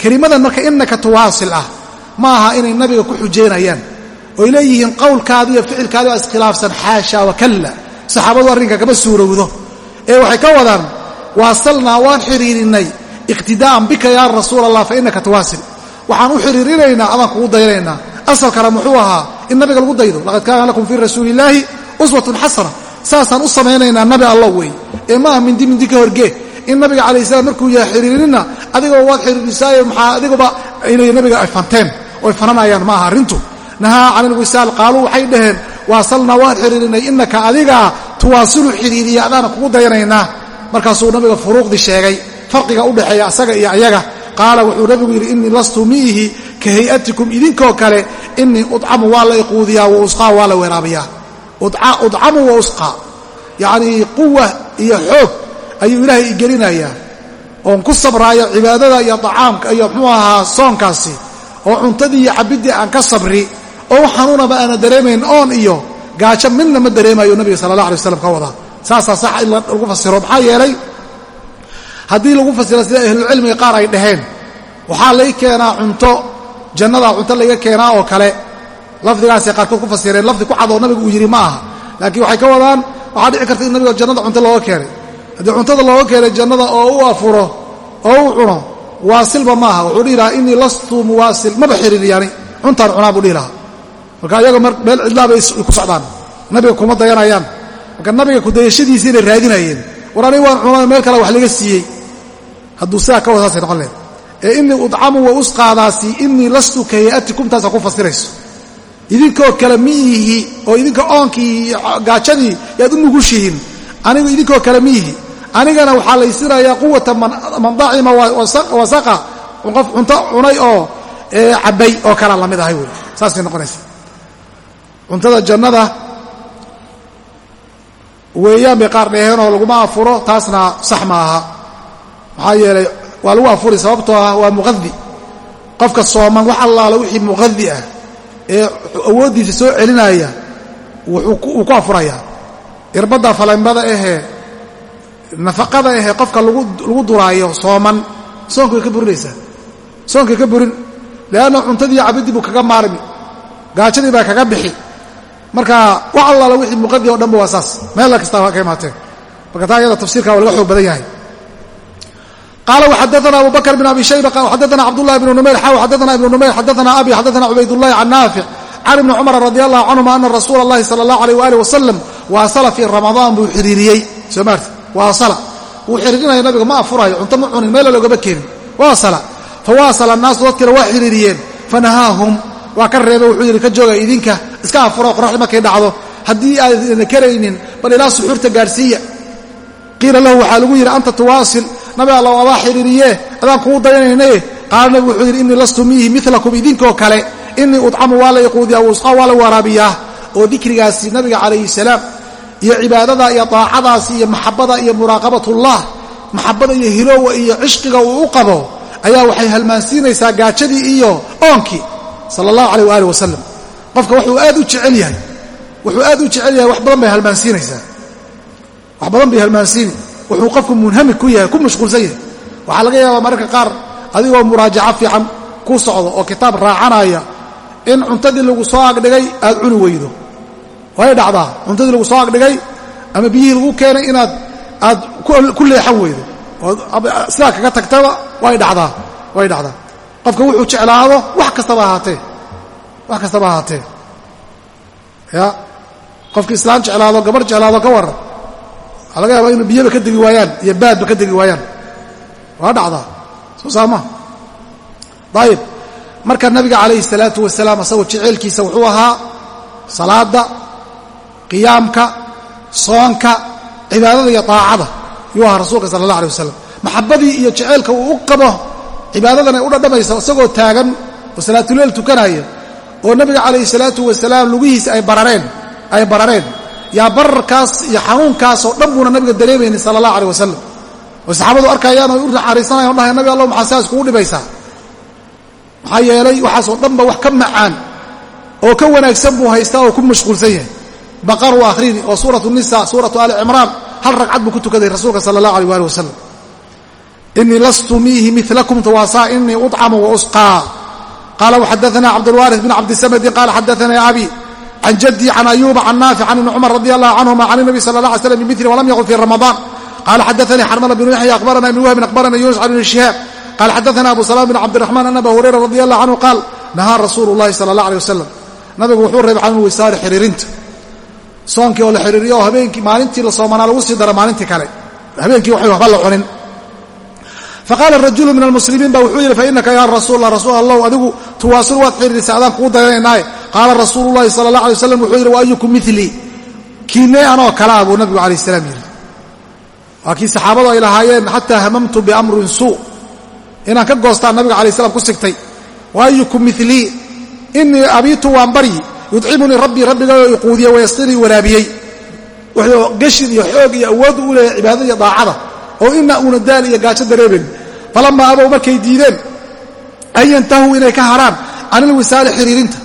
kelimadan marka inaka tuwaasil ah ma aha inay nabiga ku xujeynayaan oy leeyihiin qowlkaadi iyo ficilkaadi baa iskhilaafsan xaasha wakalla saxaabadu arrinka kama suurowdo. Ee waasalnaa waan xidhiirinnay iqtidaa'an bika yaa rasuula allah fa innaka tuwaasil waxaan u xidhiirinaynaa adaan kugu dayanaynaa asalkana muxuu ahaa in nabiga lagu daydo laqad kaana lakum fii rasuuli illaahi uswatun xasana. Saasaan u samaynaynaa nabi allow wey. Ee maaha mindi mindi ka horgee in nabiga calayh salaam markuu yahay xidhiirinina adigoo waad xidhiirisaayo maxaa adiguba inay nabiga ay fanteen? Oy fananayaan maaha arrintu. Nahaa can ilwisaal qaaluu waxay dhaheen waasalnaa waan xidhiirinay innaka adigaa tuwaasilu xidhiiriya adaana kugu dayanaynaa markaasuu nabiga furuuqdii sheegay farqiga u dhexeeya asaga iyo ayaga. Qaala wuxuu nabigu yidhi innii lastu miihi ka hay'atikum idinkoo kale innii udcamu waa la iquudiyaa wa usqaa waa la weeraabiyaa udcamu wa usqaa. Yacnii quwa iyo xoog ayuu ilaahay igelinayaa oon ku sabraayo cibaadada iyo dacaamka iyo muxuu ahaa soonkaasi oo cuntadii iyo cabiddii aan ka sabri oo xanuunaba aana dareemayn oon iyo gaajo midna ma dareemayo nabiga sala allah alay waslam ka wadaa saasaa sax in lagu fasiro. Maxaa yeelay haddii lagu fasiro sida ahlulcilmiga qaar ay dhaheen waxaa lay keenaa cunto jannadaa cunto layga keenaa oo kale. Lafdigaasay qaarkood ku fasireen lafdi ku cadoo nabigu uu yidhi ma aha. Laakiin waxay ka wadaan waxaa dhici karta in nabiga jannada cunto looga keenay. Haddii cuntada looga keenay jannada oo u afuro oo u cuno waasilba maaha wuxuu dhihi innii lastu muwaasil. Maba xiriiriyani cuntaan cunaa buu dhihi lahaa. Marka ayaga meel cidlaabay ku socdaan. Nabiga kuma dayanayaan marka nabiga kudayashadiisii bay raadinayeen. War aniga waan cunaa meel kale wax laga siiyey. Hadduu sidaa ka wada saasay noqon lehed ee innii udcamu wa usqaadaasi innii lastu ka hay'atikum taasa ku fasirayso. Idinkoo kale miihi oo idinka oonkii iyo gaajadii yaad u nugushihiin anigu idinkoo kale miihi. Anigana waxaa laysinayaa quwata man dacima wasaqa qof cunto cunay oo cabbay oo kalea la mid ahay wey. Saasay noqonaysa. Cuntada jannada weeyaan bay qaar dheheenoo laguma afuro taasna sax ma aha maxaa yeelay waa lagu afuri sababtoo ah waa muqadi qofka sooman wax allaala wixii muqadi ah ee awooddiisa soo celinaya wuu ku afurayaa irbadda falambada ahee nafaqada ahee qofka lagu duraayo sooman soonkay ka burinaysaa. Soonkay ka burin leanna cuntadii cabidii buu kaga maarmi gaajadii baa kaga bixi marka wax allaala wixii muqadi o dhanba waa saas meel kastaa waa ka imaateen marka taa iyada tafsiirka waa laga xoog badan yahay qala wxadana abu bakr bn abi shayba xadana cabdulahi bn numayr xaw xadana ibnu numayr xadana abi xadana cubaydullahi can naafic can ibni cumar radi allahu canhuma ana rasuula اllahi sala اllahu alيh waalih wasalam waasala fii ramadaan buu xiriiriyey soo maarta waasala wuu xiriirinaya nabiga ma afurayo cunto ma cunin meela loogama keenin waasala fawaasala annaasu dadkiina waa xiriiriyeen fanahaahum waa ka reebay wuxuu yidhi ka jooga idinka iska afuro qoraxdi markay dhacdo. Haddii aadna karaynin bal ilaa suxuurta gaadhsiiya qiila lahu waxaa lagu yidhi anta tuwaasil nabi alla adaa xiriiriye adaan kuu dayanaynaye qaala nabigu wuxuu yidhi innii lastu miihi milakum idinkoo kale. Innii udcamu waa la yaquudiyaa wusqa waa la waraabiyaa. Oo dikrigaasi nabiga calayhi salaam iyo cibaadada iyo daacadaasi iyo maxabada iyo muraaqabatullah maxabada iyo hiloowa iyo cishqiga uu u qabo ayaa waxay halmaansiinaysaa gaajadii iyo oonkii sala allahu calayh waaalih wasalam qofka wuxuu aad u jecel yahay wuxuu aad u jecel yahay wax badan bay halmaansiinaysaa. Wax badan bay halmaansiini wuxuu qofku munhamig ku yahay ku mashquulsan yahay. Waxaa laga yaabaa mararka qaar adigoo muraajaco fiican ku socdo oo kitaab raacanaya in cuntadii lagu soo agdhigay aad cuni weydo. Way dhacdaa cuntadii lagu soo agdhigay ama biyihii lagu keenay inaad aad ku leexan weydo. Sidaa kaga tagtaba way dhacdaa way dhacdaa qofka wuxuu jeclaado wax kastaba ahaatee wax kastaba ahaatee ya. Qofka islaan jeclaado gabarh jeclaado ka waran waxaa laga yaabaa inuu biyaba ka degi waayaan iyo baadba ka degi waayaan. Waa dhacdaa. Soo saama. Dayib marka nabiga calayhi salaatu wasalaam asagoo jeceelkiisa wuxuu ahaa salaada qiyaamka soonka cibaadada iyo daacada yuu ahaa rasuulka sala allah alay wasalam maxabadii iyo jeceelka uu u qabo cibaadadan ay u dhadhamayso isagoo taagan oo salaatuleel tukanaya oo nabiga calayhi salaatu wasalaam lugihiisa ay barareen ay barareen. Yaa bararkaas iyo xanuunkaasoo dhan buuna nabiga dareemaynin sala allah aleh wasalam oo saxaabadu arkayaan oo u naxariisanayan o dhahay nabi allah maxaa sidaas kugu dhibaysaa? Maxaa yeelay waxaasoo dhanba wax ka macaan oo ka wanaagsan buu haystaa oo ku mashquulsan yahay. Baqaru akhrini oo suuratu nisa suuratu ali cimraan hal ragcad buu ku tukaday rasuulka sala allah aleh waali wasalam inii lastu miihi milakum tawaasaa inii uطcamu wa usqaa qaala waxadaana cabdulwaaris bn cabdisamedin qaala xadaanii abi can jadii can ayuuba can naafic can ibni cumar radi allahu canhuma can nabi sala la alay slam bimili walam yaqul fi ramadaan qala xadaanii xarmala bnu yaxya akhbarana ibn wahbin akhbarana yunus can ibni shihaab qala xadaana abu salam bn cabdiraxmaan an aba hurayra radi allahu canhu qaal nahaa rasuulu llahi sala allah aleh wasalam nabigu wuxuu reebay can lwisaari xiriirinta soonkii oo la xiriiriyo oo habeenkii maalintii la soomanaa lagu sii daro maalintii kale habeenkii waxay waxba la cunin faqaala rajulu min almuslimiin ba wuxuu yidhi fainaka ya rasuul allah rasuul allahu adigu tuwaasilu waad xiriirisa adaan kugu dayanaynaaye qaala rasuulu llahi sala allah alay waslam wuxuu yidhi wa ayukum milii kiinee anoo kalaa buu nabigu alayh salaam yidhi waa kii saxaabadu ay lahaayeen xataa hamamtu biamrin suu inaan ka goostaan nabiga alay slam ku sigtay wa ayukum milii inii abiitu waan baryi yudcimunii rabbii rabbigaoo iquudiye wayasqinii waraabiyey wuxuu geshin iyo xoog iyo awooddu u leeyahay cibaadada iyo daacada oo ina uuna daal gaajo dareemin falamaa abow markay diideen an yantahuu inay ka haraan can ilwisaali xiriirinta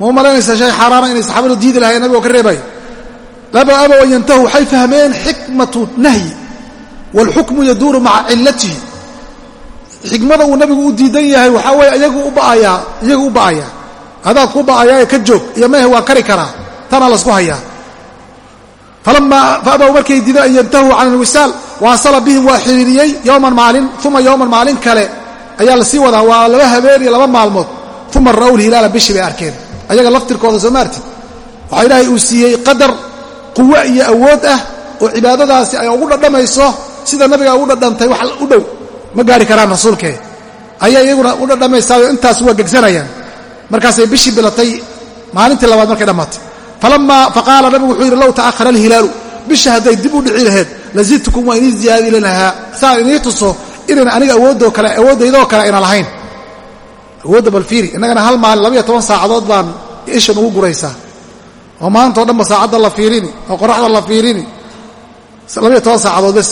ma u malaynaysaa shay xaaraama inay saxaabadu diidi lahayen nabigoo ka reebaya laba abow an yantahuu waxay fahmeen xikmatu nahyi waalxukmu yaduuru maca cilatihi xikmada uu nabigu u diidan yahay waxaa weeye iyagu u ba'ayaa ba'ayaa adaad ku ba'ayaaye ka joog iyo mehe waa kari karaa tana laysku hayaa falamaa faabow markay diideen an yantahuu can ilwisaal waasala bihim waa xiriiriyey yowman maalin uma yowman maalin kale ayaa la sii wadaa waa laba habeen iyo laba maalmood uma ra'w lhilaala bishii bay arkeen ayaga laftirkooda soo maarti waxaa ilaahay uu siiyey qadar quwo iyo awood ah oo cibaadadaasi ay ugu dhadhamayso sida nabiga ugu dhadhantay wax u dhow ma gaari karaan rasuulkee ayay iyaguna u dhadhamaysaayo intaas waa gegsanayaan markaasay bishii bilatay maalintii labaad markay dhammaatay faqaala nabigu wuxuu yidhi low ta'ahara alhilaalu bisha hadday dib u dhici laheed lazidtukum waa inii ziyaadi lahaa saan inii tuso inayna aniga awooddaydoo kale ayna lahayn awoodda balfiiri innagana hal maalin labaiyo toban saacadood baan ishan ugu guraysaa oo maantao dhanba saacadda la fiirini oo qoraxda la fiirini labaiyo toban saacadood bes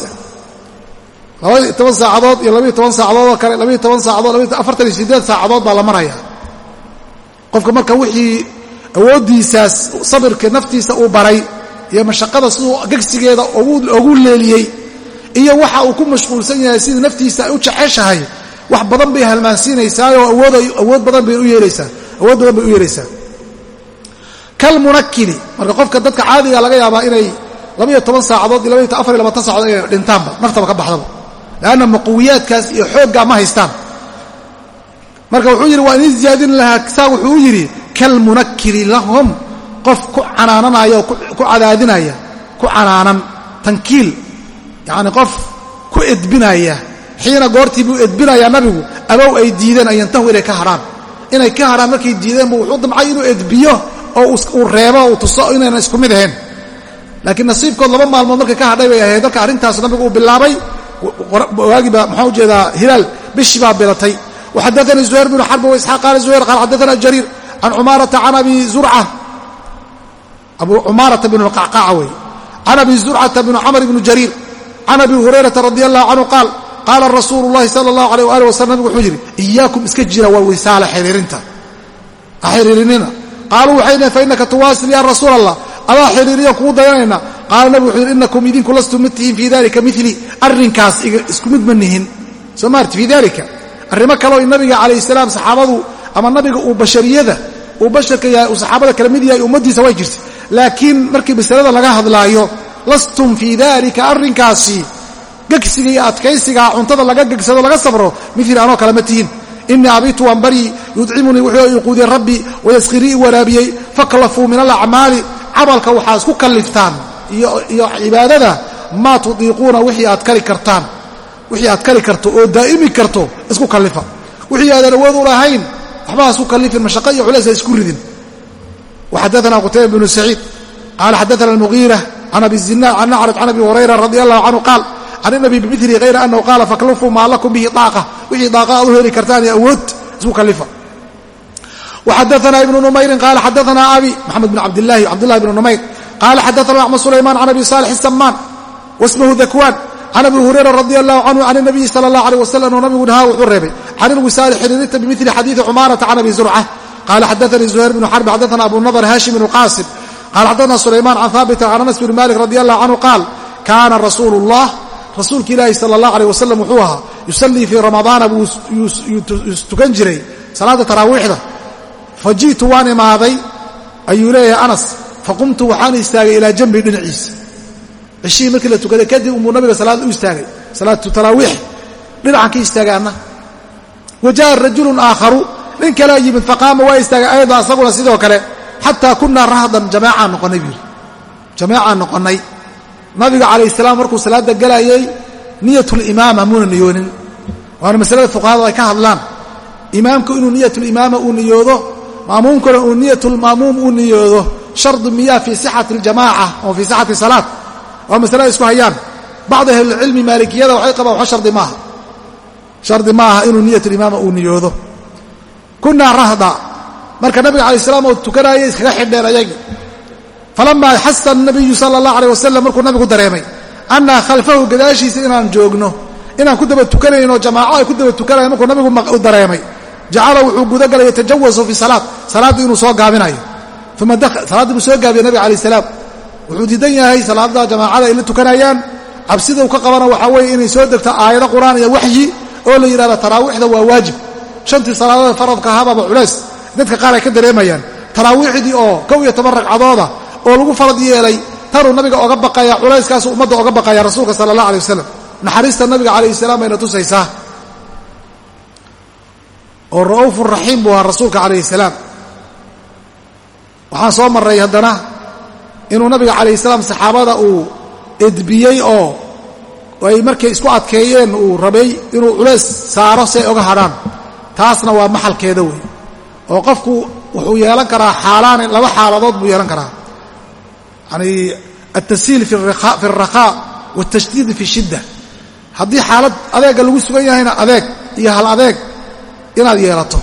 labaiyo toban saacadood iyo labaiyo toban saacadoodoo kale labaiyo toban saacadood afartan iyo siddeed saacadood baa la maraya qofka marka wixii awooddiisaas sabirka naftiisa uu baray iyo mashaqada siduu gegsigeeda ugu leeliyey iyo waxa uu ku mashquulsan yahay sidii naftiisa ay u jeceshahay wax badan bay halmaansiinaysaayoo awood badan bay u yeelaysaa kalmunakili marka qofka dadka caadiga laga yaabaa inay saacadood iyo saacadood inay dhintaanba naftaba ka baxdaba leanna maquwiyaadkaas iyo xooggaa ma haystaan. Marka wuxuu yidhi waa idin ziyaadin lahaa saa wuxuu u yidhi kalmunakiri lahum qof ku canaananaya oo ku cadaadinaya ku canaanan tankiil yacni qof ku edbinaya xiina goortii buu edbinayaa nabigu abow ay diideen an yantahu inay ka hadhaan inay ka hadhaan markay diideen buu wuxuu damcay inuu edbiyo oo uu reebo uu tuso inayna isku mid ahayn. Laakiin nasiibkood laba maalmood markay ka hadhay bay ahayd marka arrintaas nabigu uu bilaabay waagiiba maxaa u jeedaa hilaal bishii baa bilatay. Waxadaanii zuhayr bnu xarb waisxaaq qaala zuhayr qaal xadaana jariir can cumaarata can abi zurca abu cumaarata bn qacqaca wey can abi zurcata bn camr bni jariir can abi hurayrata radi allahu canhu qaal qaala rasuulu llahi sala allahu aleyh ali wasalam nabigu wuxuu yidhi iyaakum iska jira waa wisaala xiriirinta ha xiriirinina qaaluu waxay dhaheen fainaka tuwaasil ya rasuul allah adaa xiriiriyan kugu dayanayna qaala nabigu wuxuu yidhi inakum idinku lastum mid tihiin fii dalika mili arrinkaas isku mid ma nihin soo maarti fii dalika uu basharka yahay uu saxaabada kala mid yahay ummaddiisa way jirta laakiin markii masalada laga hadlaayo lastum fii dalika arrinkaasi gegsiga iyo adkaysigaa cuntada laga gegsado laga sabro mili anoo kale ma tihin. Inii abitu waan bari yudcimunii wuxuu iquudiye rabbi wayasqirii i waraabiyey faklafuu min alacmaali. Camalka waxaa isku kalliftaan. Iyo cibaadada maa tudiiquuna wixii aad kari kartaan. Wixii aad kari karto oo daa'imi karto isku kallifa. Wixii aadan awood u waxba hasu kalifin mashaqa iyo culays ha isku ridin. Waxadaana qutayba bnu saciid qaala xadaana mugiira can abi zina can acraj can abi hurayra radi allahu canhu qaal can inabi bimili hayra anahu qaala faklifuu maa lakum bihi daaqa. Wixii daaqa aad u heli kartaan iyo awood isku kalifa. Waxadaana ibnu numayrin qaala xadaana abi maxamed bn cabdilahi cabdillahi bnu numayr qaala xadaana axmed sulaymaan can abi saalix isamaan wasmahu dakwaan can abi hurayra radi allahu canhu can inabiyi sala allah aleh wasalam nabigu nahaa wuxuu reebay can ilwisaali xiriirta bimili xadiidi cumaarata can abi zurca qaala xadaanii zuhayr bnu xarbi xadaana abu nadar haashim bnu qaasim qaala xadaana sulaymaan can haabitin can anas bni malik radi allah canhu qaal kaana rasuulu ullah rasuulka ilaahi sala allah aleyh wasalam wuxuu ahaa yusallii fii ramadaana buu tukan jiray salaadda taraawiixda fa ji'tu waan imaaday ayuu leeyahay anas faqumtu waxaan istaagay ilaa janbi dhinaciisa cishihii markii la tukaday kadib umbuu nabiga salaad u istaagay salaatu taraawiix dhinacan ka istaagaanna anna wa ja'a rajulun aakharu nin kalea yimid faqaama waa istaagay ayada asaguna sidoo kale xataa kunaa rahdan jamaacaan noqonnay buu yidhi jamaacaan noqonnay nabiga calayh salaam markuu salaadda galayay niyatulimaama muuna niyoonin waana masalada fuqahadu ay ka hadlaan imaamku inuu niyatulimaama uu niyoodo maamuumkuna uu niyatulmaamuum uu niyoodo shardu miyaa fii sixati aljamaaca oo fii sixati salaat waa masale isku hayaan bacd ahlilcilmi maalikiyada waxay qabaan waxa shardi maaha shardi ma aha inuu niyatulimaama uu niyoodo. Kunaa rahda. Marka nabiga calayi salaam oo tukanaaya iskaga xidheen ayagii falamaa xasa nabiyu sala allah aleyh wasalam markuu nabigu dareemay annaa khalfahu gadaashiisa inaan joogno inaan ku daba tukanayn oo jamaaco ay ku daba tukanayan markuu nabigu dareemay. Jacala wuxuu gudagalay yatajawasu fi salaad. Salaaddii inuu soo gaabinayo uma salaaddii buu soo gaabiya nabiga alayh salaam. Wuxuu diidan yahay salaadda jamaacada ay la tukanayaan. Cabsida uu ka qabana waxaa weeye inay soo degto aayado qur'aan iyo waxyi oo la yidhahdo taraawiixda waa waajib. Shantii salaadood faradka ahaababa culays. Dadka qaar ay ka dareemayaan taraawiixdii oo kow iyo toban ragcadooda oo lagu farad yeelay tanuu nabiga oga baqaya culayskaasuu ummadda oga baqaya rasuulka sala allah alay wasalam naxariista nabiga calayhi salaam bayna tusaysaa. Oo ra'uufu raxiim buu ahaa rasuulka calayhi salaam. Waxaan soo marray haddana inuu nabiga calayhi salaam saxaabada uu edbiyey oo ay markay isku adkeeyeen uu rabay inuu culays saaro si ay oga hadhaan taasna waa maxalkeeda wey oo qofku wuxuu yeelan karaa xaalaani laba xaaladood buu yeelan karaa. Yanii altashiil fi alrakhaa waaltashdiid fi shidda. Haddii xaalad adeegga lagu sugan yahayna adeeg iyo hal adeeg inaad yeelato.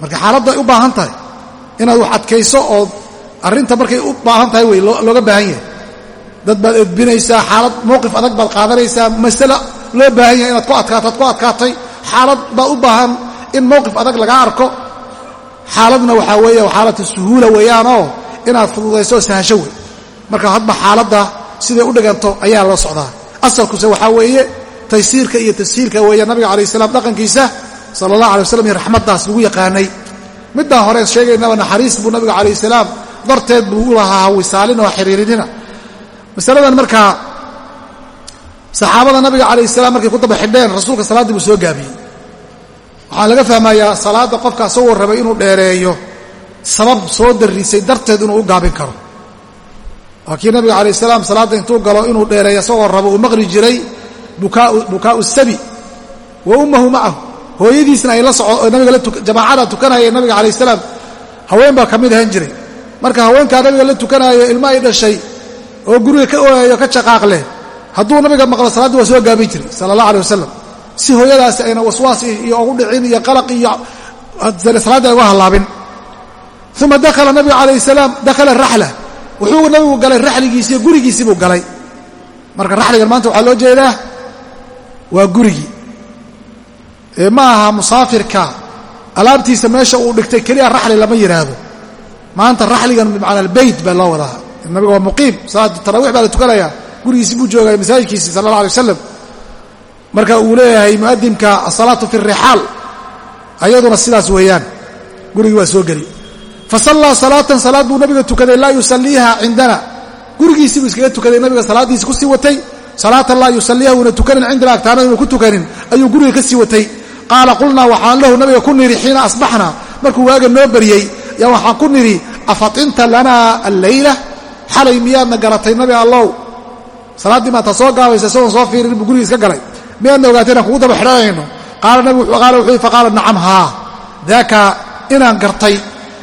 Marka xaaladda ay u baahan tahay inaad wax adkayso oo arrinta markay u baahan tahay wey looga baahan yahay dad baad edbinaysaa xaalad mowqif adag baad qaadanaysaa masale loo baahan yahay inaad ku adkaato ad ku adkaatay. Xaalad baad u baahan in mowqif adag lagaa arko. Xaaladna waxaa weeye xaalatu suhuula weeyaanoo inaad fududayso sahasho wey marka hadba xaaladda siday u dhiganto ayaa loo socdaa. Asalkuse waxaa weeye taysiirka iyo tashiilka weeye nabiga calayh salaam dhaqankiisa sala allah alay waslam iyo raxmaddaas lagu yaqaanay. Middaa hore sheegaynaba naxariis buu nabiga calayh salaam darteed buu u lahaa hawisaalin xiriirinina masaladan markaa saxaabada nabiga calayh salaam markay ku daba xidheen rasuulka salaaddii buu soo gaabiyey. Waxaa laga fahmayaa salaadda qofka asagoo rabay inuu dheereeyo sabab soo darrisay darteed inuu u gaabin karo. Waa kii nabiga calayh salaam salaadda intuu galo inuu dheereeyo asagoo rabo uu maqli jiray bukaa'u sabi. Wa ummahu macahu hooyadiisna ay la soco nabiga jamaacada tukanaya nabiga calayh salaam. Haween baa ka mid ahan jiray. Marka haweenkaa nabiga la tukanaayo ilmo ay dhashay oo guriga ka ooyayo ka jaqaaq leh hadduu nabiga maqlo salaaddii waa soo gaabin jiray sala allah aleh wasalam si hooyadaasi ayna waswaas iyo ugu dhicin iyo qalaq iyo salaaddii ay uga hallaabin. Uma dakhala nabiga calayh salaam dakhala raxla. Wuxuu nabigu galay raxligiisiiyo gurigiisii buu galay. Marka raxligan maanta waxaa loo jeedaa waa gurigii ma aha musaafirka alaabtiisa meesha uu dhigtay keliya raxli lama yidhaahdo maanta raxligan bimacna albeyt baa loo wadaa nabiga waa muqiim salaad tarawix baa la tukanayaa. Gurigiisii buu joogaya masaajidkiisii sala allah alay wasalam marka uu leeyahay mu'adinka asalaatu fi rixaal ayaduna sidaas weeyaan. Gurigii waa soo geli. Fa sallaa salaatan salaad buu nabiga tukaday laa yusalliiha cindana. Gurigiisii buu iskaga tukaday nabiga salaaddiisi ku sii watay. Salaatan laa yusalliiha uuna tukanin cindana agtaana inu ku tukanin. Ayuu guriga ka sii watay. Qaala qulnaa waxaan lahu nabiga ku nidhi xiina asbaxna markuu xalay miyaadna garatay nabi allow salaaddii maataa soo gaabaysa isagoon soo fiirin buu gurigiis ka galay. Miyaadna ogaatay inaan kugu daba xidhanayno? Qaala wuxuu faqaala nacam haa daaka inaan gartay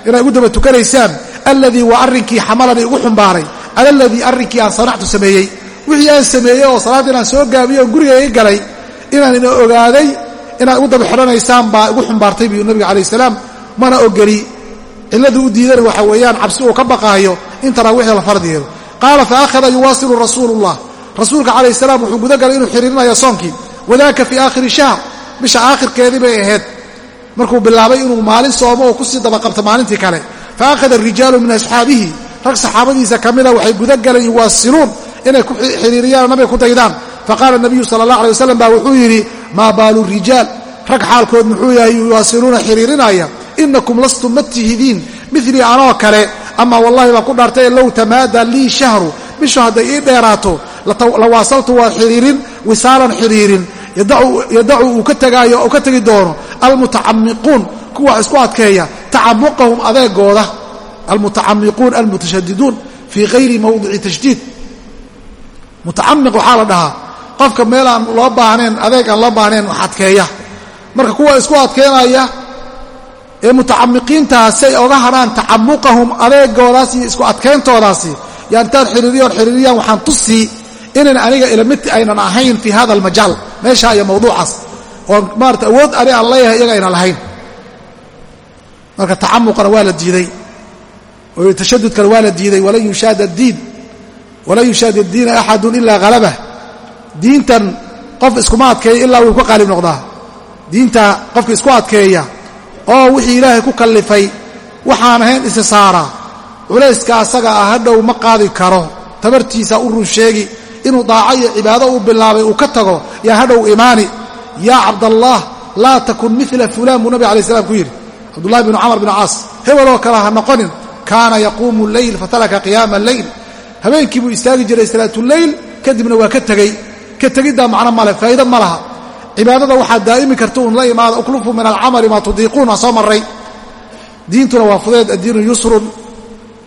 inaa igu daba tukanaysaan alladii waa arrinkii xamalanii igu xumbaaray ala arrinkii aan sanactu sameeyey. Wixii aan sameeyey oo salaaddii inaan soo gaabiyey oon guriga iga galay inaan ina ogaaday inaad igu daba xidhanaysaan baa igu xumbaartay buu nabiga calayh salaam. Mana ogeli cilladii u diidana waxa weeyaan cabsi uu ka baqaayo in taraawiixda la fardiyeedo. Qaala fa akhada yuwaasilu rasuulullah. Rasuulka calayh salaam wuxuu guda galay inuu xiriirinayo soonkii. Wadaaka fii aakhiri shahr. Bisha aakhirkeedii bay ahayd. Markuu bilaabay inuu maalin soomo oo ku sii dabaqabto maalintii kale. Fa akhada arijaalu min asxaabihi. Rag saxaabadiisa ka mida waxay guda galeen yuwaasiluun inay ku xiriiriyaan nabiga ku daydaan. Faqaala nabiyu sala allah alay wasalam baa wuxuu yidhi maa baalu rijaal? Rag xaalkood muxuu yahay yuwaasiluuna xiriirinaya inakum lastum ma tihidiin anoo kale ama wallahi baan ku dhaartay low tamaada lii shahru. Bishu hadday ii dheeraato la waasaltu waa xiriirin wisaalan xiriirin yadacu uu ka tegaayo uu ka tegi doono almutacamiquun kuwa isku adkeeya tacamuqahum adeegooda. Almutacamiquun almutashadiduun fii hayri mawdici tashdiid. Mutacamiq waxaa la dhahaa qofka meel aan loo baahnayn adeeg aan loo baahnayn wax adkeeya. Marka kuwa isku adkeynaya ee mutacamiqiintaasay oga hadhaan tacamuqahum adeegoodaas iyo isku adkayntoodaasi yaa intaan xiriiriyoon xiriiriyaan waxaan tusii inan aniga ilamid aynan ahayn fii hada almajaal meesha iyo mawduucaas oon maarata awood ani aan leeyahay iyaga aynan lahayn. Marka tacamuqana waa la diiday tashadudkana waa la diiday walan yushaad addiin walan yushaad addiina axadun ilaa halabah diintan qof iskuma adkeeya ilaa wuu ka qaalib noqdaa. Diinta qofka isku adkeeya oo wixii ilaahay ku kallifay waxaan ahayn isi saara. Culayska asaga ah hadhow ma qaadi karo. Tabartiisa u run sheegi inuu daaco iyo cibaado uu bilaabay uu ka tago yaa hadhow imaani. Yaa cabdallaah laa takun mila fulaan buu nabig alay slam ku yidhi. Cabdullahi binu camar binu caas hebeloo kale ha noqonin. Kaana yaquumu leyl fataraka qiyaama alleyl habeenkii buu istaagi jiray salaatuleyl kadibna waa ka tegey ka tegiddaa macno male faa'iido ma laha cibaadada waxaad daa'imi karta uun la imaada uklufu min alcamali maa tudiiquun waa soo marray. Diintuna waa fudeed addiinu yusrun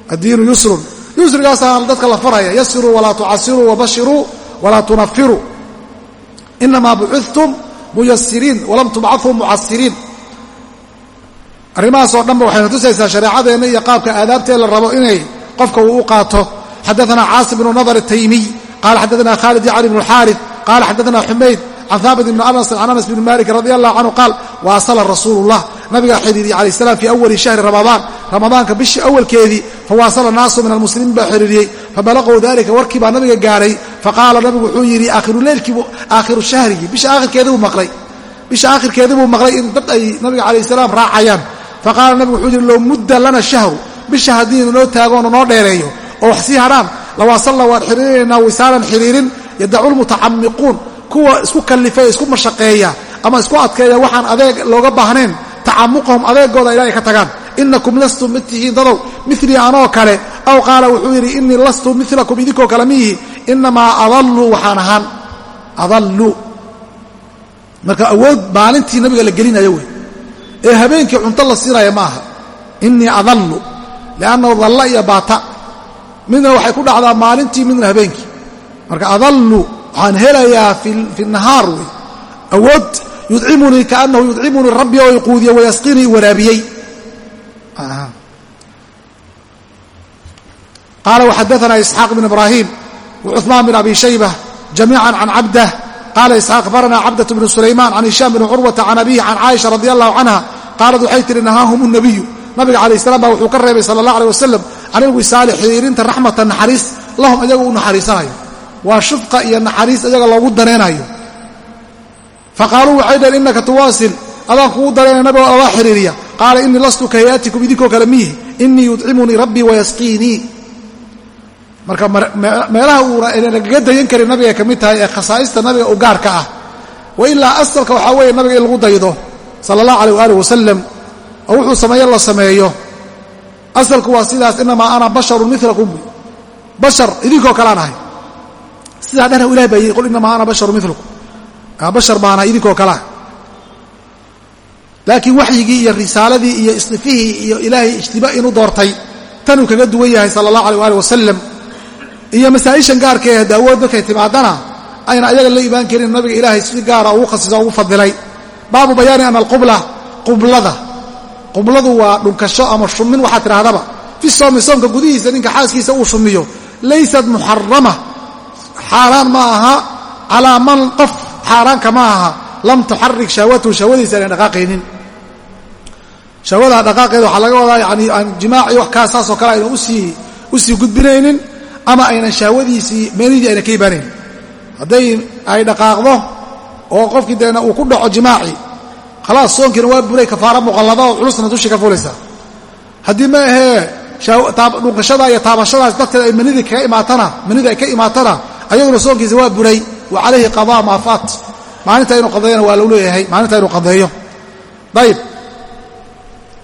addiinu yusrun. Yusrigaasaana dadka la faraya yasiruu walaa tucasiruu wabashiruu walaa tunafiruu inamaa bucidtum muyasiriin walam tubcaduu mucasiriin arrimahaasoo dhanba waxayna tusaysaa shareecadeenna iyo qaabka aadaabtee la rabo inay qofka uu u qaato. Xadaana caasim bnu nadr ataymiy qaala xadaana khaalid yacni bnu xaarif qaala xadaana xumayd can haabit ibni anasin can anas bni malik radi allahu canhu qaal waasala rasuulu llah nabigaa xidhiiriyey calayh salam fii awali shahri ramadaan ramadaanka bishii awalkeedii fawaasala naasu min almuslimiin baa xidhiiriyey fabalaquu dalika warkii baa nabiga gaaray faqaala nabigu wuxuu yidhi aakhiruleylkii aakhiru shahrigii bisha aakhirkeedii buu maqlay bisha aakhirkeedii buu maqlay in dad ay nabiga calayh salaam raacayaan faqaala nabigu wuxuu yidhi low mudda lana shahru bisha haddii noo taagoona noo dheereeyo oo wax sii hadhaan lawaasalna waan xiriirinaynaa wisaalan xiriirin yadacu kuwa isku kallifay isku mashaqeeya ama isku adkeeya waxaan adeeg looga baahnayn tacamuqahum adeegooda ilaa ay ka tagaan. Inakum lastum mid tihiin dadow milii anoo kale aw qaala wuxuu yidhi inii lastu milakum idinkoo kale miihi inamaa adallu waxaan ahaan adallu marka awood maalintii nabiga la gelinayo wey. Ee habeenkii cunto la siinaya ma aha. Inii adallu liannahu dalla iyo baata. Midna waxay ku dhacdaa maalintii midna habeenkii. Marka adallu waxaan helayaa fi nahaar wey awood yudcimunii kaanahu yudcimunii rabbi oo iquudiye wayasqinii waraabiyey qaala waxadaana isxaaq bn ibraahim wacuثmaan bn abi shayba jamiica can cabdah qaala isxaaq abarana cabdaة bn sulayman can hishaam bn curwata can abihi can caaisha radi allahu canha qaalad waxay tihi nahaahum الnabiyu nabiga calayh salam baa wuxuu ka reebay sala allah alيh wasalam can ilwisaali xiriirinta raxmata naxariis lahum iyaga u naxariisanayo waa shufqa iyo naxariis iyaga loogu danaynayo faqaaluu waxay dhaheen innaka tuwaasil. Adaan kugu dareena nabigo lala xiriiriya qaala innii lastu ka idinkoo kale miihi innii yudcimunii rabbii wayasqiinii marka meelaha uuna nagaga dayan karin nabiga ka mid tahay ee khasaa'ista nabiga u gaarka ah. Wa ilaa asalka waxaa weeye nabiga in lagu daydo sala allah alayh waaalih wasalam oo wuxuu sameeyo la sameeyo. Asalku waa sidaas inamaa ana basharun milakum bashar idinkoo kalean ahay sidaa dhana ilahay baa yidhi qul inamaa ana basharun milakum bashar baana idinkoo kalea laakiin waxyigii iyo risaaladii iyo isdifihii iyo ilaahay ijtiba inuu doortay tanuu kaga duwan yahay sala allah alay ali wasalam iyo masaa'ishan gaarkae daawood markay timaadana ayna ayaga la imaan karin nabiga ilaahay si gaara ugu khasiso ugu fadilay. Baabu bayaani ana alqubla qublada. Qubladu waa dhunkasho ama shumin waxaa tidhahdaba fi soomi soomka gudihiisa ninka xaaskiisa uu shumiyo laysat muxarama xaaraan ma aha. Calaa man qof xaaraanka ma aha. Lam tuxarik shahwatahu shahwadiisa aanay dhaqaaqaynin. Shahwada dhaqaaqeeda waxaa laga wadaa yani aan jimaaci wax kaa saasoo kale ayna u sii gudbinaynin ama aynan shahwadiisii meenidii ayna ka ibaanayn hadday ay dhaqaaqdo oo qofkii deena uu ku dhaco jimaaci khalaas soonkiina waa buray kafaara muqallada oo culusna dushi ka fulaysaa haddii ma ahee dhunkashada iyo taabashadaas darteed ay manidii kaga imaatana manidii ay ka imaatana ayaduna soonkiisa waa buray wa calayhi qadaa maa faat. Maalinta inuu qadeeyana waa lagu leeyahay maalinta inuu qadeeyo ayib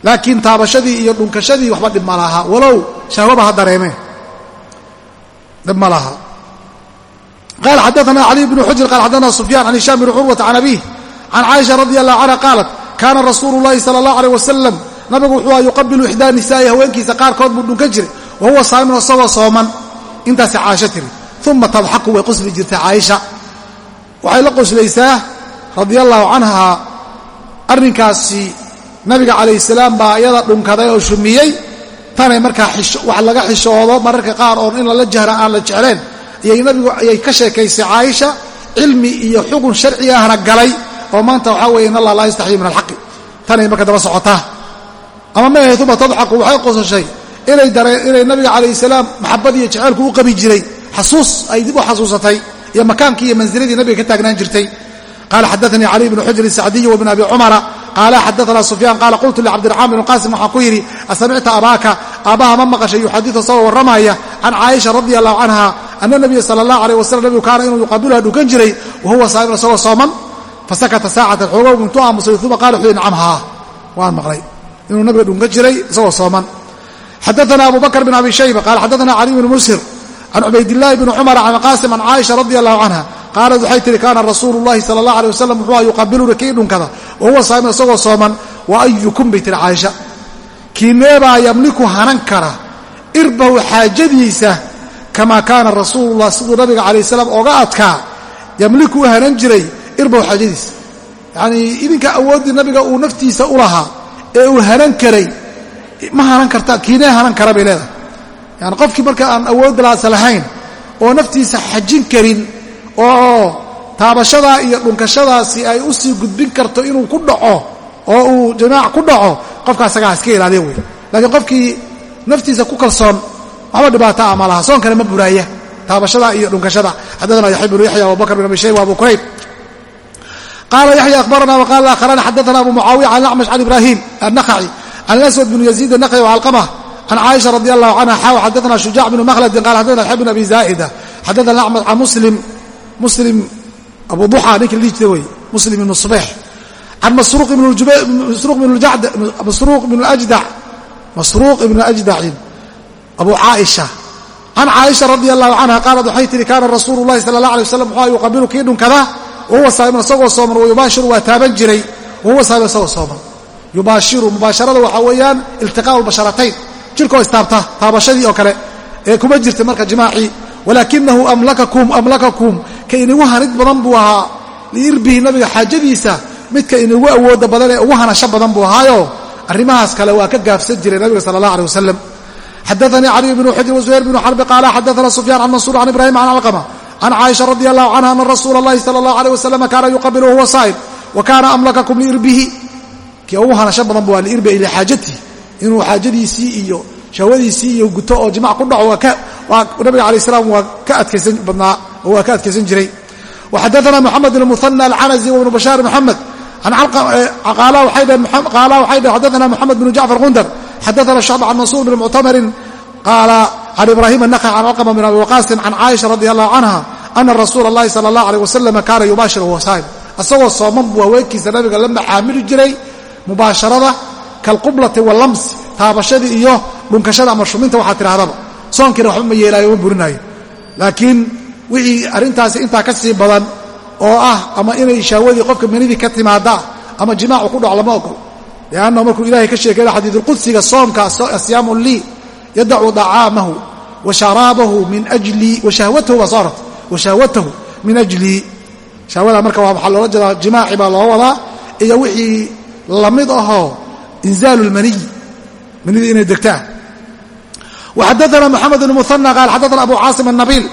laakiin taabashadii iyo dhunkashadii waxba dhib ma laha. Walow shahwaba ha dareemeen dhib ma laha. Qaal xadaana caliy bnu xujr qaal xadaana sufyaan can hishaam bni curwata can abiih can caaisha radi allahu canha qaalat kaana rasuulu llahi sala allah aleyh wasalam nabigu wuxuu a yuqabilu ixdaa nisaa'i haweenkiisa qaarkood buu dhunkan jiray wa huwa saa'imun isagoo sooman. Intaasay caaisho tiri uma tadxaku way qosli jirtay caaisha waxay la qoslaysaa radia allahu canha arrinkaasi nabiga calayh salaam baa iyada dhunkaday oo shumiyey tanay markaa wax laga xishoodo mararka qaar oon in lala jahra aan la jecleen ayay ka sheekaysay caaisha cilmi iyo xugun sharci ahna galay oo maanta waxaa weeye in allah laa yastaxyi min alxaqi tanay marka daba socotaa ama ma ahayd uma tadxaku waxay qosashay inay nabiga calayh salaam maxabadii iyo jeceelku u qabi jiray xasuus ay dib u xasuusatay iyo makaankii iyo mansiladii nabiga ka taagnaan jirtay. Qala xadaanii cali bnu xujr sacdiy wbn abi cumara qaala xadaana sufyaan qaala qultu licabdiraxmaan bn qaasim waxaan ku yidhi asamicta abaaka? Aabbaha ma maqashay yuxadiu isagoo warramaya can caaisha radi allahu canha ana nabiya sala allah alayh wasalam nabigu kaana inuu yuqabiluha dhukan jiray wa huwa saa'imun isagoo sooman. Fasakata saacatan xoogow intuu aamusay uma qala wuxuu nacamhaa waan maqlay. Inuu nabiga dhunkan jiray isagoo sooman. Xadaana abu bakr bn abi shayba qala xadaana cali bn mushir can cubaydillaahi bni cumar can qaasim can caaisha radi allahu canha qaalad waxay tihi kaana rasuulu llahi sala allah alay wasalam wuxuu yuqabiluna kii dhunkada wa huwa saa'imun isagoo sooman wa ayukum bay tihi caaisha kiineebaa yamliku hanan kara irbahu xaajadiisa kamaa kaana rasuulullah siduu nabiga calayh salaam oga adkaa yamliku u hanan jiray irbahu xaajadiisa yacnii idinka awooddii nabiga uu naftiisa u lahaa ee uu hanan karay ma hanan karta kiinee hanan kara bay leedahay yani qofkii marka aan awooddaas lahayn oo naftiisa xajin karin oo taabashadaa iyo dhunkashadaasi ay u sii gudbin karto inuu ku dhaco oo uu jamaac ku dhaco qofka asagaa iska ilaaliya wey laakiin qofkii naftiisa ku kalsoon waxba dhibaata ah ma laha. Soonkana ma buraaya taabashada iyo dhunkashada. Xaddaana yaxya bnu yaxya abubakr bin abi shayba abu kurayb qaala yaxya akhbarana waqala akharana xadaana abu mucaawiya can acmash can ibrahim annakhaci can aswad bnu yaziid annakhaci wcalqama can caaisha radi allahu canha xaw xadaana shujac bnu makhladin qala xadana yaxya bn abi zaa'ida xadaana acmash can muslim muslim abu duxa ninka la dhihi jira wey muslim ibnu subex can masruuq bn ajdac masruuq ibnu ajdacin abu caaisha can caaisha radi allahu canha qaalat waxay tihi kaana rasuulu llahi sala allah alay waslam wuxuu yuqabilu kii dhunkada wahuwa saa'iman isagoo sooman wayubaashiru waa taaban jiray wahuwa saa'iman isagoo sooman yubaashiru mubaasharada waxaa weeyaan iltiqaa'u lbasharatayn jirkoo istaabta taabashadii oo kale ee kuma jirta marka jimaacii walaakinahu amlakakum amlakakum ka inigu harid badan buu ahaa liirbihi nabiga xaajadiisa midka inigu awooda badan ee ugu hanasho badan buu ahaayo. Arrimahaas kale waa ka gaafsan jiray nabiga sala allah aleh wasalam xadaanii caliy bnu xujr wasuhayr bnu xarbi qaala xadaana sufyaan can mansuur can ibrahim can alqama can caaisha radi allahu canha ana rasuula allahi sala allah aleh wasalam kaana yuqabilu huwa saa'im wa kaana amlakakum liirbihi kii ugu hanasho badan buu aha liirbi ay lixaajatihi inuu xaajadiisii iyo shahwadiisii iyo guto oo jimac ku dhaco nabiga ala slam waa ka adkaysan badnaa oo waa ka adkaysan jiray. Waxadaana moxamed bn muhana alcanazi wabnu bashaar moxamed eh, qaala waxay dheh xadana moxamed bnu jacfar qundar xadaana shacb can mansuur bn muctamarin qaala can ibrahim anakha can alqama bin abi waqaasin can caaisha radi allahu canha ana rasuula اllahi sala allah aleyh wasalam kaana yubaashir wasaahib asagoo sooman bu haweenkiisa nabiga la macaamili jiray mubaasharada kalqublati walamsi taabashadii iyo dhunkashada ama shuminta waxaa tidhahdaba soonkiina waxba ma yeelaayo ma burinaayo laakiin wixii arrintaasi intaa ka sii badan oo ah ama inay shahwadii qofka manidii ka timaada ama jimaacu ku dhaco lama ogol liannahu markuu ilahay ka sheekaya xadiidulqudsiga soomka asiyaamun lii yadacu dacaamahu wa sharaabahu min ajlii wa shahwatahu baa soo arortay wa shahwatahu min ajlii shahwada marka waxaa loola jeedaa jimaaci baa loo wadaa iyo wixii la mid ahoo inzaalu lmaniyi manidii inay degtaan وxadثna mحamed بن مثنى qال xadثna abu cاaصم النaبيل